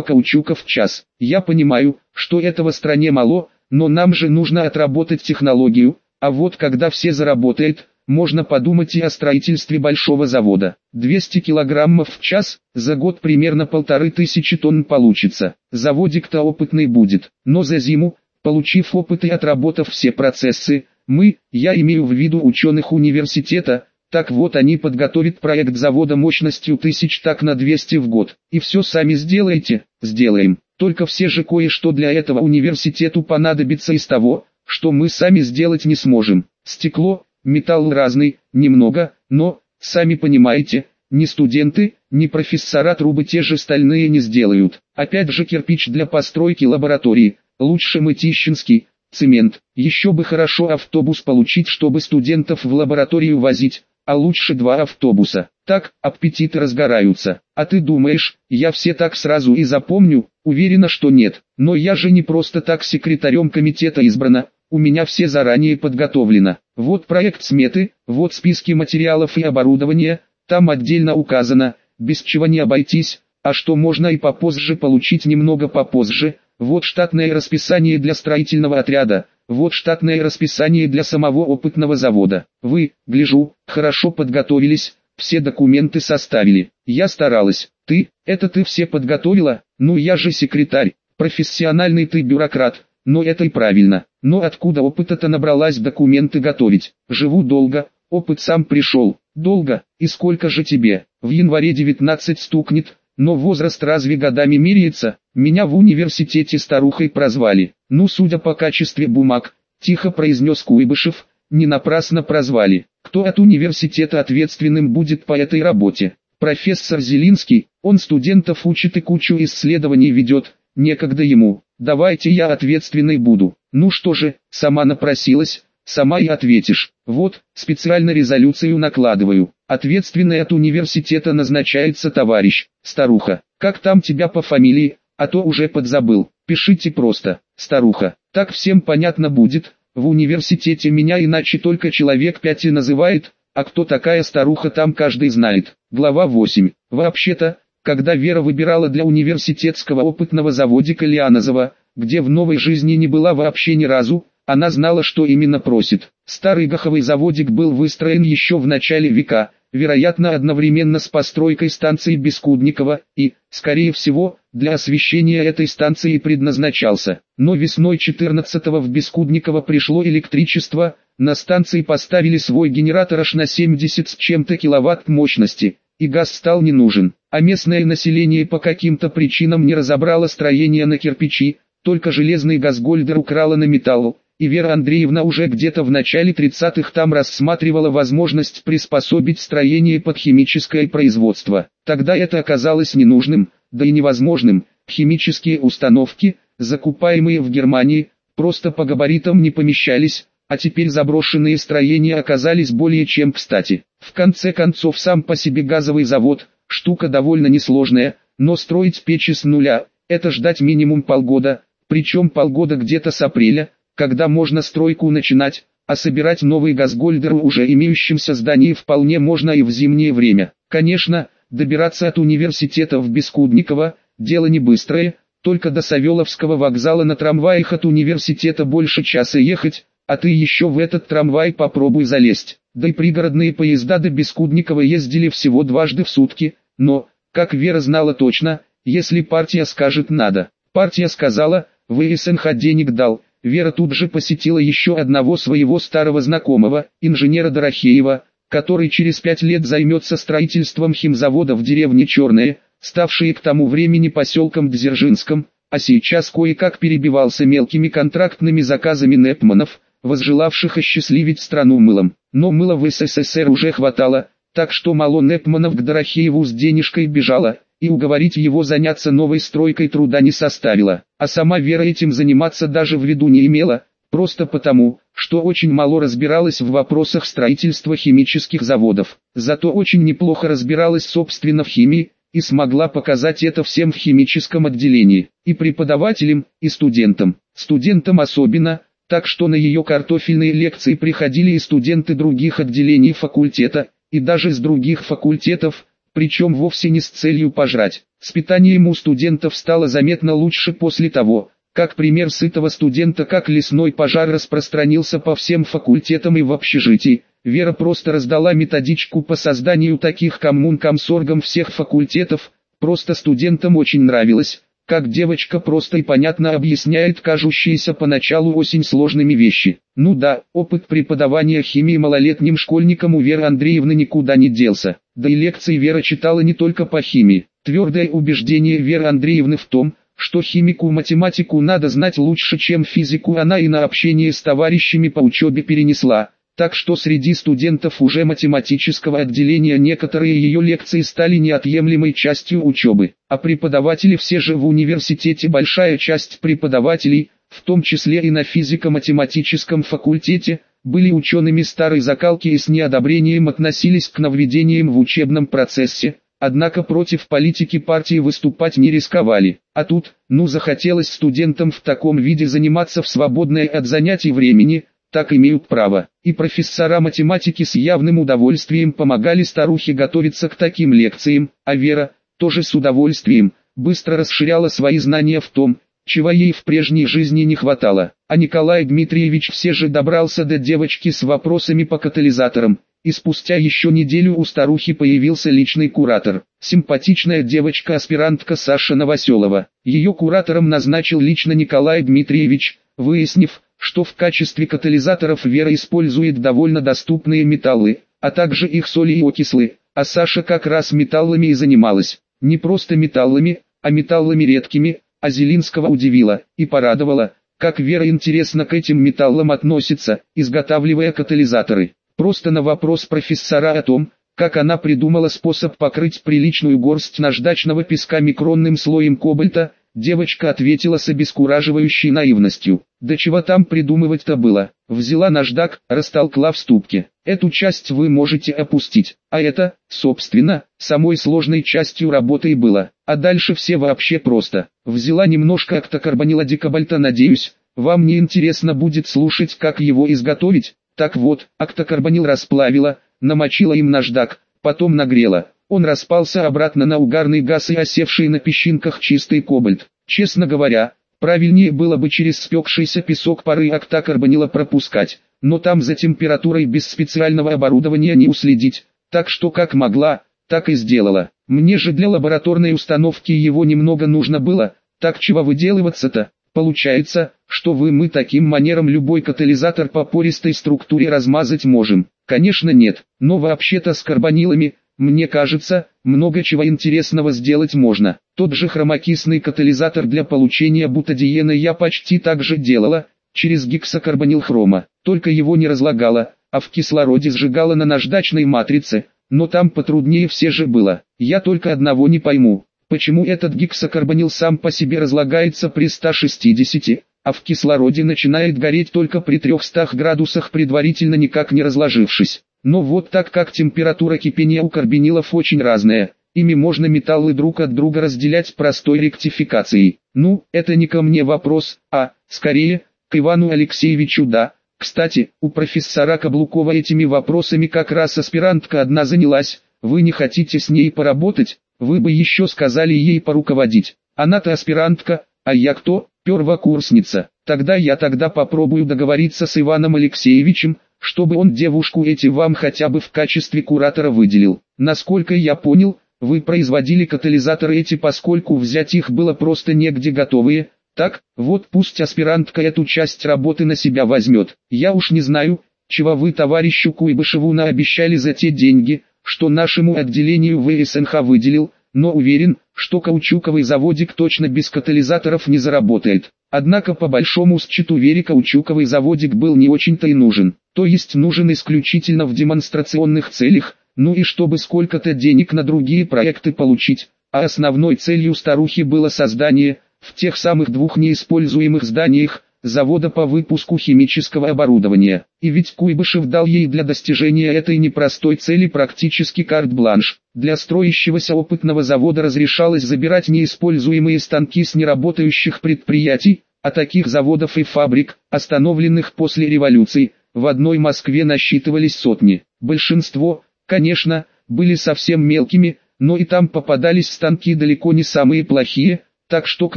каучука в час. Я понимаю, что этого стране мало, но нам же нужно отработать технологию, а вот когда все заработает, можно подумать и о строительстве большого завода. 200 килограммов в час, за год примерно полторы тысячи тонн получится. Заводик-то опытный будет, но за зиму, получив опыт и отработав все процессы, мы, я имею в виду ученых университета, так вот они подготовят проект завода мощностью тысяч так на 200 в год. И все сами сделаете, сделаем. Только все же кое-что для этого университету понадобится из того, что мы сами сделать не сможем. Стекло, металл разный, немного, но, сами понимаете, ни студенты, ни профессора трубы те же стальные не сделают. Опять же кирпич для постройки лаборатории, лучше мытищинский, цемент. Еще бы хорошо автобус получить, чтобы студентов в лабораторию возить, а лучше два автобуса. Так, аппетиты разгораются. А ты думаешь, я все так сразу и запомню? Уверена, что нет. Но я же не просто так секретарем комитета избрана, у меня все заранее подготовлено. Вот проект сметы, вот списки материалов и оборудования, там отдельно указано, без чего не обойтись, а что можно и попозже получить немного попозже, вот штатное расписание для строительного отряда, вот штатное расписание для самого опытного завода. Вы, гляжу, хорошо подготовились, все документы составили. Я старалась. Ты, это ты все подготовила? Ну я же секретарь, профессиональный ты бюрократ. Но это и правильно. Но откуда опыта-то набралась документы готовить? Живу долго, опыт сам пришел. Долго, и сколько же тебе? В январе 19 стукнет, но возраст разве годами меряется? Меня в университете старухой прозвали. Ну судя по качеству бумаг, тихо произнес Куйбышев, не напрасно прозвали. Кто от университета ответственным будет по этой работе? Профессор Зелинский, он студентов учит и кучу исследований ведет, некогда ему. Давайте я ответственный буду. Ну что же, сама напросилась, сама и ответишь. Вот, специально резолюцию накладываю. Ответственный от университета назначается товарищ, старуха. Как там тебя по фамилии, а то уже подзабыл. Пишите просто, старуха. Так всем понятно будет. В университете меня иначе только человек пять называет, а кто такая старуха там каждый знает. Глава 8. Вообще-то, когда Вера выбирала для университетского опытного заводика Лианозова, где в новой жизни не была вообще ни разу, она знала, что именно просит. Старый гаховый заводик был выстроен еще в начале века, вероятно одновременно с постройкой станции Бескудникова, и, скорее всего, для освещения этой станции предназначался. Но весной 14-го в Бескудниково пришло электричество, на станции поставили свой генератор аж на 70 с чем-то киловатт мощности, и газ стал не нужен. А местное население по каким-то причинам не разобрало строение на кирпичи, только железный газгольдер украла на металл, и Вера Андреевна уже где-то в начале 30-х там рассматривала возможность приспособить строение под химическое производство. Тогда это оказалось ненужным, да и невозможным. Химические установки, закупаемые в Германии, просто по габаритам не помещались, а теперь заброшенные строения оказались более чем кстати. В конце концов сам по себе газовый завод, штука довольно несложная, но строить печи с нуля, это ждать минимум полгода, причем полгода где-то с апреля, когда можно стройку начинать, а собирать новый газгольдер в уже имеющемся здании вполне можно и в зимнее время. Конечно, добираться от университета в Бескудниково – дело не быстрое, только до Савеловского вокзала на трамваях от университета больше часа ехать, а ты еще в этот трамвай попробуй залезть. Да и пригородные поезда до Бескудникова ездили всего дважды в сутки, но, как Вера знала точно, если партия скажет надо. Партия сказала, вы СНХ денег дал, Вера тут же посетила еще одного своего старого знакомого, инженера Дорохеева, который через пять лет займется строительством химзавода в деревне Черное, ставшей к тому времени поселком Дзержинском, а сейчас кое-как перебивался мелкими контрактными заказами Непманов, возжелавших осчастливить страну мылом. Но мыла в СССР уже хватало, так что мало Непманов к Дорохееву с денежкой бежала, и уговорить его заняться новой стройкой труда не составило, а сама Вера этим заниматься даже в виду не имела, просто потому, что очень мало разбиралась в вопросах строительства химических заводов, зато очень неплохо разбиралась собственно в химии, и смогла показать это всем в химическом отделении, и преподавателям, и студентам. Студентам особенно, так что на ее картофельные лекции приходили и студенты других отделений факультета, и даже с других факультетов, причем вовсе не с целью пожрать. С питанием у студентов стало заметно лучше после того, как пример сытого студента как лесной пожар распространился по всем факультетам и в общежитии. Вера просто раздала методичку по созданию таких коммун комсоргам всех факультетов, просто студентам очень нравилось, как девочка просто и понятно объясняет кажущиеся поначалу очень сложными вещи. Ну да, опыт преподавания химии малолетним школьникам у Веры Андреевны никуда не делся. Да и лекции Вера читала не только по химии. Твердое убеждение Веры Андреевны в том, что химику математику надо знать лучше, чем физику, она и на общение с товарищами по учебе перенесла. Так что среди студентов уже математического отделения некоторые ее лекции стали неотъемлемой частью учебы, а преподаватели все же в университете большая часть преподавателей, в том числе и на физико-математическом факультете, были учеными старой закалки и с неодобрением относились к нововведениям в учебном процессе, однако против политики партии выступать не рисковали. А тут, ну захотелось студентам в таком виде заниматься в свободное от занятий времени, так имеют право. И профессора математики с явным удовольствием помогали старухе готовиться к таким лекциям, а Вера, тоже с удовольствием, быстро расширяла свои знания в том, чего ей в прежней жизни не хватало. А Николай Дмитриевич все же добрался до девочки с вопросами по катализаторам, и спустя еще неделю у старухи появился личный куратор, симпатичная девочка-аспирантка Саша Новоселова. Ее куратором назначил лично Николай Дмитриевич, выяснив, что в качестве катализаторов Вера использует довольно доступные металлы, а также их соли и окислы, а Саша как раз металлами и занималась. Не просто металлами, а металлами редкими, а Зелинского удивила и порадовала, как Вера интересно к этим металлам относится, изготавливая катализаторы. Просто на вопрос профессора о том, как она придумала способ покрыть приличную горсть наждачного песка микронным слоем кобальта, девочка ответила с обескураживающей наивностью. Да чего там придумывать-то было? Взяла наждак, растолкла в ступке. Эту часть вы можете опустить, а это, собственно, самой сложной частью работы и было. А дальше все вообще просто. Взяла немножко октокарбонила дикобальта надеюсь, вам не интересно будет слушать как его изготовить, так вот, октокарбонил расплавила, намочила им наждак, потом нагрела. Он распался обратно на угарный газ и осевший на песчинках чистый кобальт. Честно говоря, правильнее было бы через спекшийся песок пары октокарбонила пропускать, но там за температурой без специального оборудования не уследить, так что как могла, так и сделала. Мне же для лабораторной установки его немного нужно было, так чего выделываться-то? Получается, что вы мы таким манером любой катализатор по пористой структуре размазать можем. Конечно нет, но вообще-то с карбонилами, мне кажется, много чего интересного сделать можно. Тот же хромокисный катализатор для получения бутадиена я почти так же делала, через гексакарбонил хрома, только его не разлагала, а в кислороде сжигала на наждачной матрице, но там потруднее все же было. Я только одного не пойму, Почему этот гексакарбонил сам по себе разлагается при 160, а в кислороде начинает гореть только при 300 градусах предварительно никак не разложившись? Но вот так как температура кипения у карбинилов очень разная, ими можно металлы друг от друга разделять простой ректификацией. Ну, это не ко мне вопрос, а, скорее, к Ивану Алексеевичу да. Кстати, у профессора Каблукова этими вопросами как раз аспирантка одна занялась, вы не хотите с ней поработать? Вы бы еще сказали ей поруководить. Она-то аспирантка, а я кто? Первокурсница. Тогда я тогда попробую договориться с Иваном Алексеевичем, чтобы он девушку эти вам хотя бы в качестве куратора выделил. Насколько я понял, вы производили катализаторы эти, поскольку взять их было просто негде готовые. Так, вот пусть аспирантка эту часть работы на себя возьмет. Я уж не знаю, чего вы товарищу Куйбышеву наобещали за те деньги, что нашему отделению ВСНХ выделил, но уверен, что каучуковый заводик точно без катализаторов не заработает. Однако по большому счету Вере каучуковый заводик был не очень-то и нужен, то есть нужен исключительно в демонстрационных целях, ну и чтобы сколько-то денег на другие проекты получить, а основной целью старухи было создание, в тех самых двух неиспользуемых зданиях, завода по выпуску химического оборудования. И ведь Куйбышев дал ей для достижения этой непростой цели практически карт-бланш. Для строящегося опытного завода разрешалось забирать неиспользуемые станки с неработающих предприятий, а таких заводов и фабрик, остановленных после революции, в одной Москве насчитывались сотни. Большинство, конечно, были совсем мелкими, но и там попадались станки далеко не самые плохие, так что к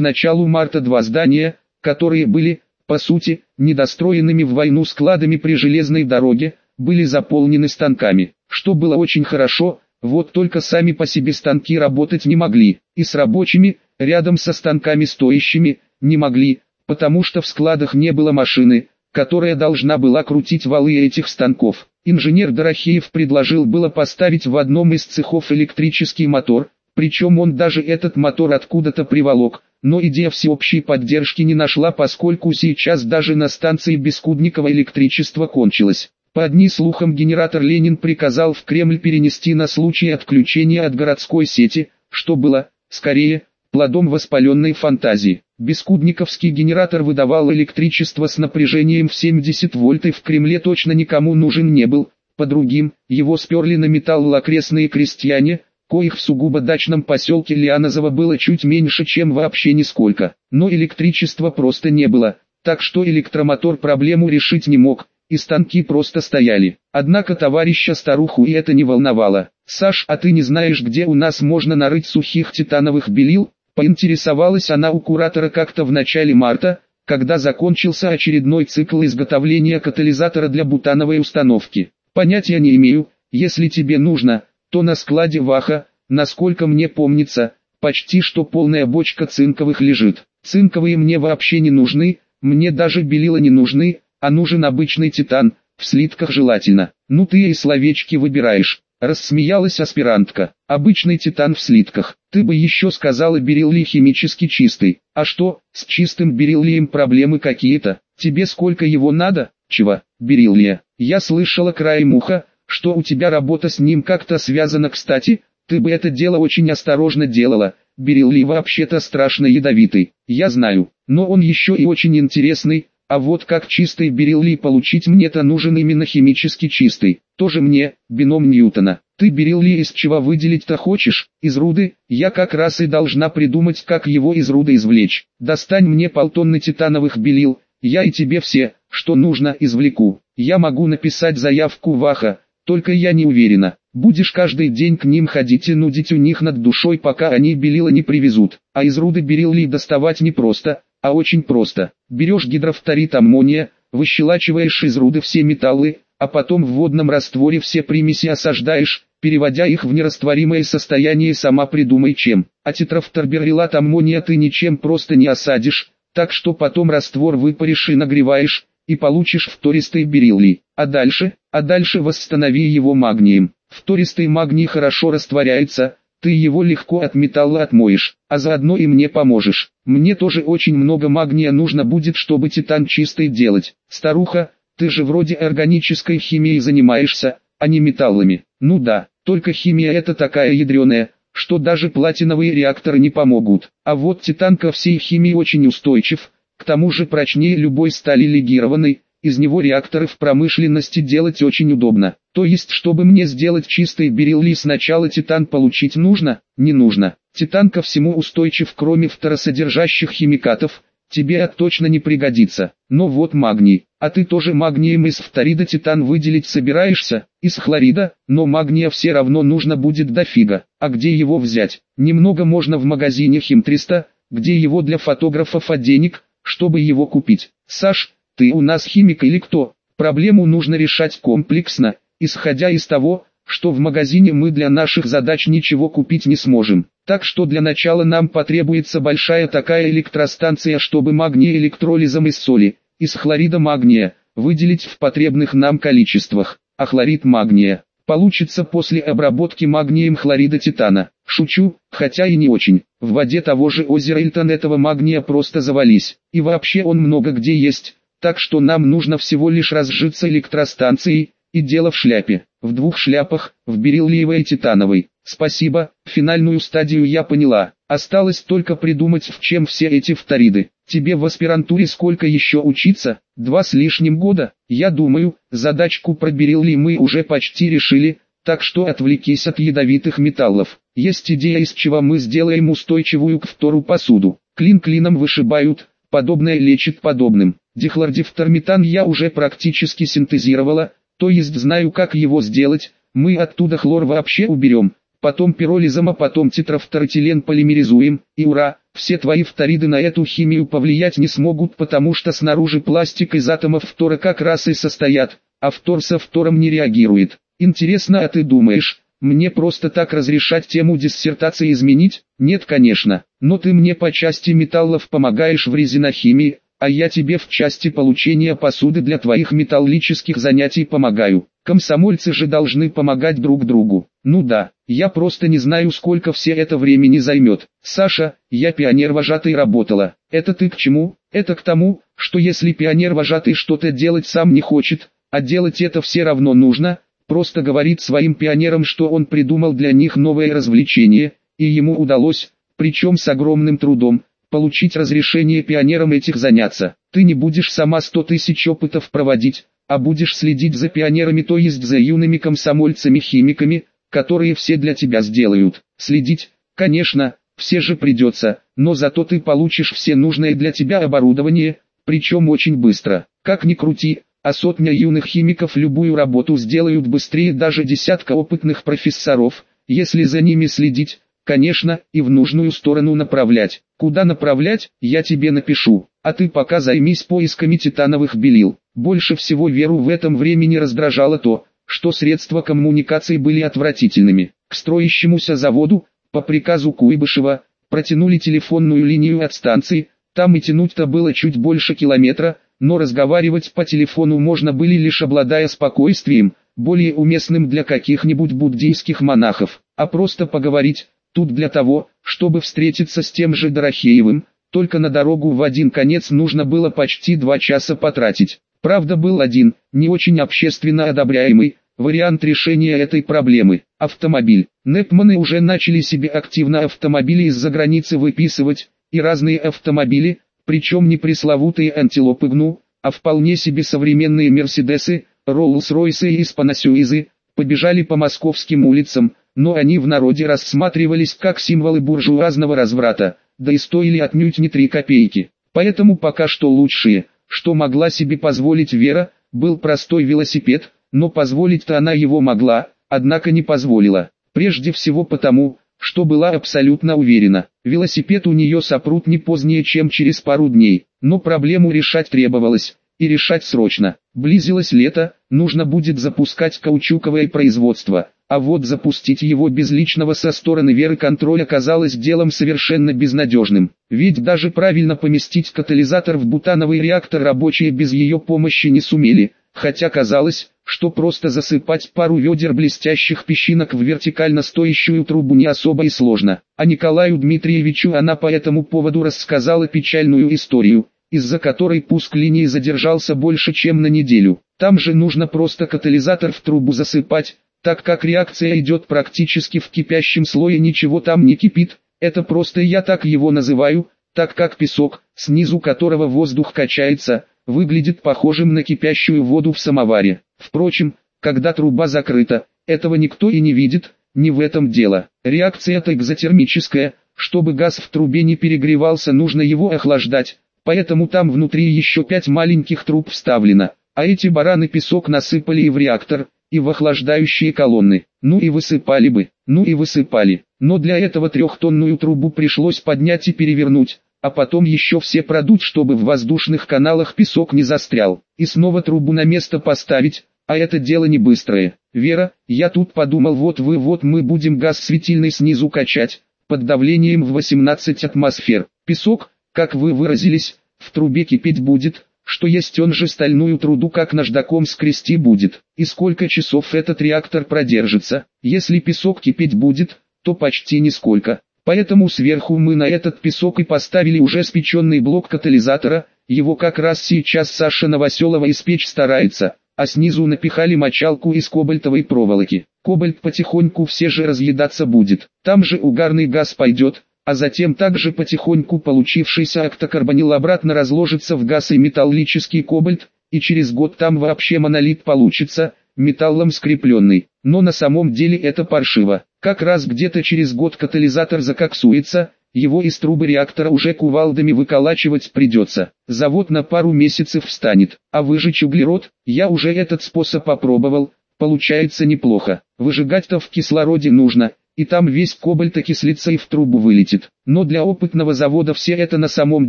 началу марта два здания, которые были, по сути, недостроенными в войну складами при железной дороге, были заполнены станками, что было очень хорошо, вот только сами по себе станки работать не могли, и с рабочими, рядом со станками стоящими, не могли, потому что в складах не было машины, которая должна была крутить валы этих станков. Инженер Дорохеев предложил было поставить в одном из цехов электрический мотор, причем он даже этот мотор откуда-то приволок, но идея всеобщей поддержки не нашла, поскольку сейчас даже на станции Бескудникова электричество кончилось. По одни слухам генератор Ленин приказал в Кремль перенести на случай отключения от городской сети, что было, скорее, плодом воспаленной фантазии. Бескудниковский генератор выдавал электричество с напряжением в 70 вольт и в Кремле точно никому нужен не был, по другим, его сперли на металл окрестные крестьяне, коих в сугубо дачном поселке Лианозово было чуть меньше, чем вообще нисколько. Но электричества просто не было, так что электромотор проблему решить не мог, и станки просто стояли. Однако товарища старуху и это не волновало. «Саш, а ты не знаешь, где у нас можно нарыть сухих титановых белил?» Поинтересовалась она у куратора как-то в начале марта, когда закончился очередной цикл изготовления катализатора для бутановой установки. Понятия не имею, если тебе нужно, то на складе Ваха, насколько мне помнится, почти что полная бочка цинковых лежит. Цинковые мне вообще не нужны, мне даже белила не нужны, а нужен обычный титан, в слитках желательно. Ну ты и словечки выбираешь. Рассмеялась аспирантка. Обычный титан в слитках. Ты бы еще сказала бериллий химически чистый. А что, с чистым бериллием проблемы какие-то? Тебе сколько его надо? Чего? Бериллия. Я слышала краем уха, что у тебя работа с ним как-то связана кстати. Ты бы это дело очень осторожно делала. Бериллий вообще-то страшно ядовитый. Я знаю. Но он еще и очень интересный. А вот как чистый бериллий получить мне-то нужен именно химически чистый. Тоже мне, бином Ньютона. Ты бериллий из чего выделить-то хочешь? Из руды? Я как раз и должна придумать, как его из руды извлечь. Достань мне полтонны титановых белил, я и тебе все, что нужно, извлеку. Я могу написать заявку в Аха, только я не уверена. Будешь каждый день к ним ходить и нудить у них над душой, пока они белила не привезут. А из руды бериллий доставать не просто, а очень просто. Берешь гидрофторид аммония, выщелачиваешь из руды все металлы, а потом в водном растворе все примеси осаждаешь, переводя их в нерастворимое состояние сама придумай чем. А тетрафторберилат аммония ты ничем просто не осадишь, так что потом раствор выпаришь и нагреваешь, и получишь втористый бериллий. А дальше, а дальше восстанови его магнием. Втористый магний хорошо растворяется, ты его легко от металла отмоешь, а заодно и мне поможешь. Мне тоже очень много магния нужно будет, чтобы титан чистый делать. Старуха, ты же вроде органической химией занимаешься, а не металлами. Ну да, только химия это такая ядреная, что даже платиновые реакторы не помогут. А вот титан ко всей химии очень устойчив, к тому же прочнее любой стали легированной, из него реакторы в промышленности делать очень удобно. То есть, чтобы мне сделать чистый бериллий сначала титан получить нужно? Не нужно. Титан ко всему устойчив кроме второсодержащих химикатов, тебе это точно не пригодится. Но вот магний. А ты тоже магнием из фторида титан выделить собираешься? Из хлорида? Но магния все равно нужно будет дофига. А где его взять? Немного можно в магазине Хим300, где его для фотографов от денег, чтобы его купить. Саш, ты у нас химик или кто? Проблему нужно решать комплексно, исходя из того, что в магазине мы для наших задач ничего купить не сможем. Так что для начала нам потребуется большая такая электростанция, чтобы магний электролизом из соли, из хлорида магния, выделить в потребных нам количествах, а хлорид магния получится после обработки магнием хлорида титана. Шучу, хотя и не очень. В воде того же озера Эльтон этого магния просто завались. И вообще он много где есть, так что нам нужно всего лишь разжиться электростанцией, и дело в шляпе, в двух шляпах, в бериллиевой и титановой. Спасибо, финальную стадию я поняла. Осталось только придумать в чем все эти фториды. Тебе в аспирантуре сколько еще учиться? Два с лишним года? Я думаю, задачку про бериллий мы уже почти решили, так что отвлекись от ядовитых металлов. Есть идея из чего мы сделаем устойчивую к фтору посуду. Клин клином вышибают, подобное лечит подобным. Дихлордифтормитан я уже практически синтезировала, то есть знаю как его сделать, мы оттуда хлор вообще уберем, потом пиролизом, а потом тетрафторэтилен полимеризуем, и ура, все твои фториды на эту химию повлиять не смогут, потому что снаружи пластик из атомов фтора как раз и состоят, а фтор со фтором не реагирует. Интересно, а ты думаешь, мне просто так разрешать тему диссертации изменить? Нет, конечно, но ты мне по части металлов помогаешь в резинохимии, а я тебе в части получения посуды для твоих металлических занятий помогаю. Комсомольцы же должны помогать друг другу. Ну да, я просто не знаю сколько все это времени займет. Саша, я пионер-вожатый работала. Это ты к чему? Это к тому, что если пионер-вожатый что-то делать сам не хочет, а делать это все равно нужно, просто говорит своим пионерам, что он придумал для них новое развлечение, и ему удалось, причем с огромным трудом, получить разрешение пионерам этих заняться. Ты не будешь сама сто тысяч опытов проводить, а будешь следить за пионерами, то есть за юными комсомольцами-химиками, которые все для тебя сделают. Следить, конечно, все же придется, но зато ты получишь все нужное для тебя оборудование, причем очень быстро. Как ни крути, а сотня юных химиков любую работу сделают быстрее даже десятка опытных профессоров, если за ними следить, конечно, и в нужную сторону направлять. Куда направлять, я тебе напишу, а ты пока займись поисками титановых белил. Больше всего Веру в этом времени раздражало то, что средства коммуникации были отвратительными. К строящемуся заводу, по приказу Куйбышева, протянули телефонную линию от станции, там и тянуть-то было чуть больше километра, но разговаривать по телефону можно были лишь обладая спокойствием, более уместным для каких-нибудь буддийских монахов, а просто поговорить, тут для того, чтобы встретиться с тем же Дорохеевым, только на дорогу в один конец нужно было почти два часа потратить. Правда был один, не очень общественно одобряемый, вариант решения этой проблемы – автомобиль. Непманы уже начали себе активно автомобили из-за границы выписывать, и разные автомобили, причем не пресловутые антилопы гну, а вполне себе современные Мерседесы, Роллс-Ройсы и Спанасюизы, побежали по московским улицам, но они в народе рассматривались как символы буржуазного разврата, да и стоили отнюдь не три копейки. Поэтому пока что лучшие, что могла себе позволить Вера, был простой велосипед, но позволить-то она его могла, однако не позволила. Прежде всего потому, что была абсолютно уверена, велосипед у нее сопрут не позднее, чем через пару дней, но проблему решать требовалось, и решать срочно. Близилось лето, нужно будет запускать каучуковое производство, а вот запустить его без личного со стороны Веры контроля казалось делом совершенно безнадежным, ведь даже правильно поместить катализатор в бутановый реактор рабочие без ее помощи не сумели, хотя казалось, что просто засыпать пару ведер блестящих песчинок в вертикально стоящую трубу не особо и сложно. А Николаю Дмитриевичу она по этому поводу рассказала печальную историю, из-за которой пуск линии задержался больше чем на неделю. Там же нужно просто катализатор в трубу засыпать, так как реакция идет практически в кипящем слое ничего там не кипит, это просто я так его называю, так как песок, снизу которого воздух качается, выглядит похожим на кипящую воду в самоваре. Впрочем, когда труба закрыта, этого никто и не видит, не в этом дело. Реакция-то экзотермическая, чтобы газ в трубе не перегревался нужно его охлаждать, поэтому там внутри еще пять маленьких труб вставлено, а эти бараны песок насыпали и в реактор, и в охлаждающие колонны, ну и высыпали бы, ну и высыпали, но для этого трехтонную трубу пришлось поднять и перевернуть, а потом еще все продуть, чтобы в воздушных каналах песок не застрял, и снова трубу на место поставить, а это дело не быстрое. Вера, я тут подумал вот вы вот мы будем газ светильный снизу качать, под давлением в 18 атмосфер. Песок, как вы выразились, в трубе кипеть будет, что есть он же стальную труду как наждаком скрести будет. И сколько часов этот реактор продержится, если песок кипеть будет, то почти нисколько. Поэтому сверху мы на этот песок и поставили уже спеченный блок катализатора, его как раз сейчас Саша Новоселова испечь старается, а снизу напихали мочалку из кобальтовой проволоки. Кобальт потихоньку все же разъедаться будет, там же угарный газ пойдет, а затем также потихоньку получившийся октокарбонил обратно разложится в газ и металлический кобальт, и через год там вообще монолит получится, металлом скрепленный. Но на самом деле это паршиво. Как раз где-то через год катализатор закоксуется, его из трубы реактора уже кувалдами выколачивать придется. Завод на пару месяцев встанет, а выжечь углерод, я уже этот способ попробовал, получается неплохо. Выжигать-то в кислороде нужно, и там весь кобальт окислится и в трубу вылетит. Но для опытного завода все это на самом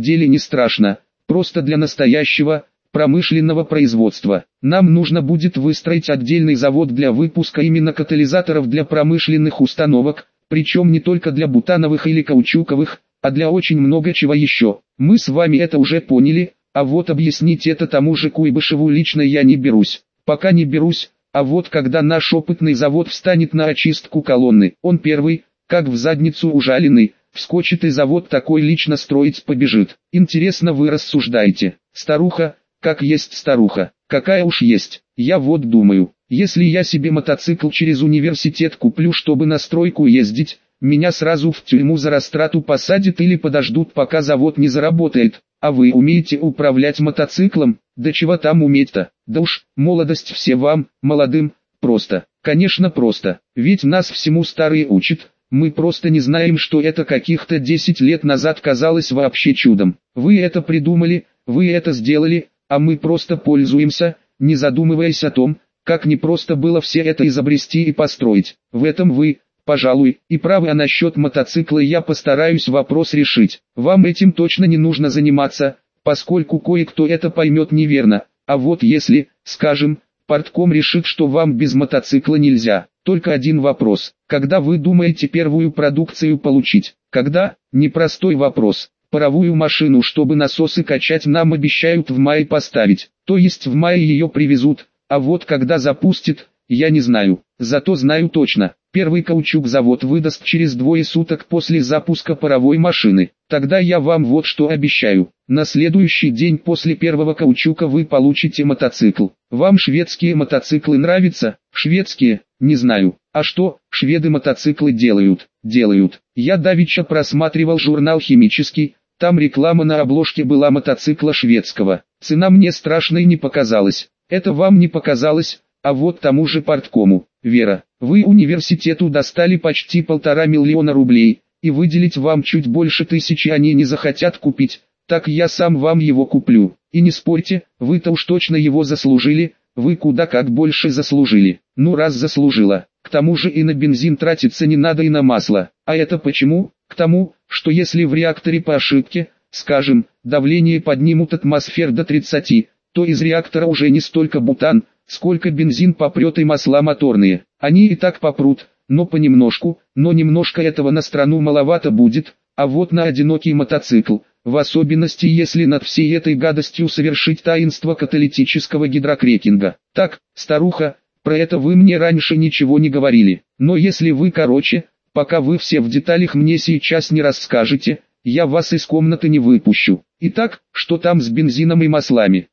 деле не страшно, просто для настоящего, промышленного производства. Нам нужно будет выстроить отдельный завод для выпуска именно катализаторов для промышленных установок, причем не только для бутановых или каучуковых, а для очень много чего еще. Мы с вами это уже поняли, а вот объяснить это тому же Куйбышеву лично я не берусь. Пока не берусь, а вот когда наш опытный завод встанет на очистку колонны, он первый, как в задницу ужаленный, вскочит и завод такой лично строить побежит. Интересно вы рассуждаете. Старуха, как есть старуха, какая уж есть. Я вот думаю, если я себе мотоцикл через университет куплю, чтобы на стройку ездить, меня сразу в тюрьму за растрату посадят или подождут, пока завод не заработает. А вы умеете управлять мотоциклом? Да чего там уметь-то? Да уж, молодость все вам, молодым, просто. Конечно просто, ведь нас всему старые учат. Мы просто не знаем, что это каких-то 10 лет назад казалось вообще чудом. Вы это придумали, вы это сделали, а мы просто пользуемся, не задумываясь о том, как непросто было все это изобрести и построить. В этом вы, пожалуй, и правы, а насчет мотоцикла я постараюсь вопрос решить. Вам этим точно не нужно заниматься, поскольку кое-кто это поймет неверно. А вот если, скажем, портком решит, что вам без мотоцикла нельзя, только один вопрос. Когда вы думаете первую продукцию получить? Когда? Непростой вопрос. Паровую машину, чтобы насосы качать нам обещают в мае поставить. То есть в мае ее привезут, а вот когда запустит, я не знаю. Зато знаю точно, первый каучук-завод выдаст через двое суток после запуска паровой машины. Тогда я вам вот что обещаю. На следующий день после первого каучука вы получите мотоцикл. Вам шведские мотоциклы нравятся? Шведские? Не знаю. А что, шведы мотоциклы делают? Делают. Я давеча просматривал журнал «Химический», там реклама на обложке была мотоцикла шведского. Цена мне страшной не показалась. Это вам не показалось, а вот тому же порткому. Вера, вы университету достали почти полтора миллиона рублей, и выделить вам чуть больше тысячи они не захотят купить, так я сам вам его куплю. И не спорьте, вы-то уж точно его заслужили, вы куда как больше заслужили. Ну раз заслужила, к тому же и на бензин тратиться не надо и на масло. А это почему? К тому, что если в реакторе по ошибке, скажем, давление поднимут атмосфер до 30, то из реактора уже не столько бутан, сколько бензин попрет и масла моторные. Они и так попрут, но понемножку, но немножко этого на страну маловато будет, а вот на одинокий мотоцикл, в особенности если над всей этой гадостью совершить таинство каталитического гидрокрекинга. Так, старуха, про это вы мне раньше ничего не говорили, но если вы короче, пока вы все в деталях мне сейчас не расскажете, я вас из комнаты не выпущу. Итак, что там с бензином и маслами?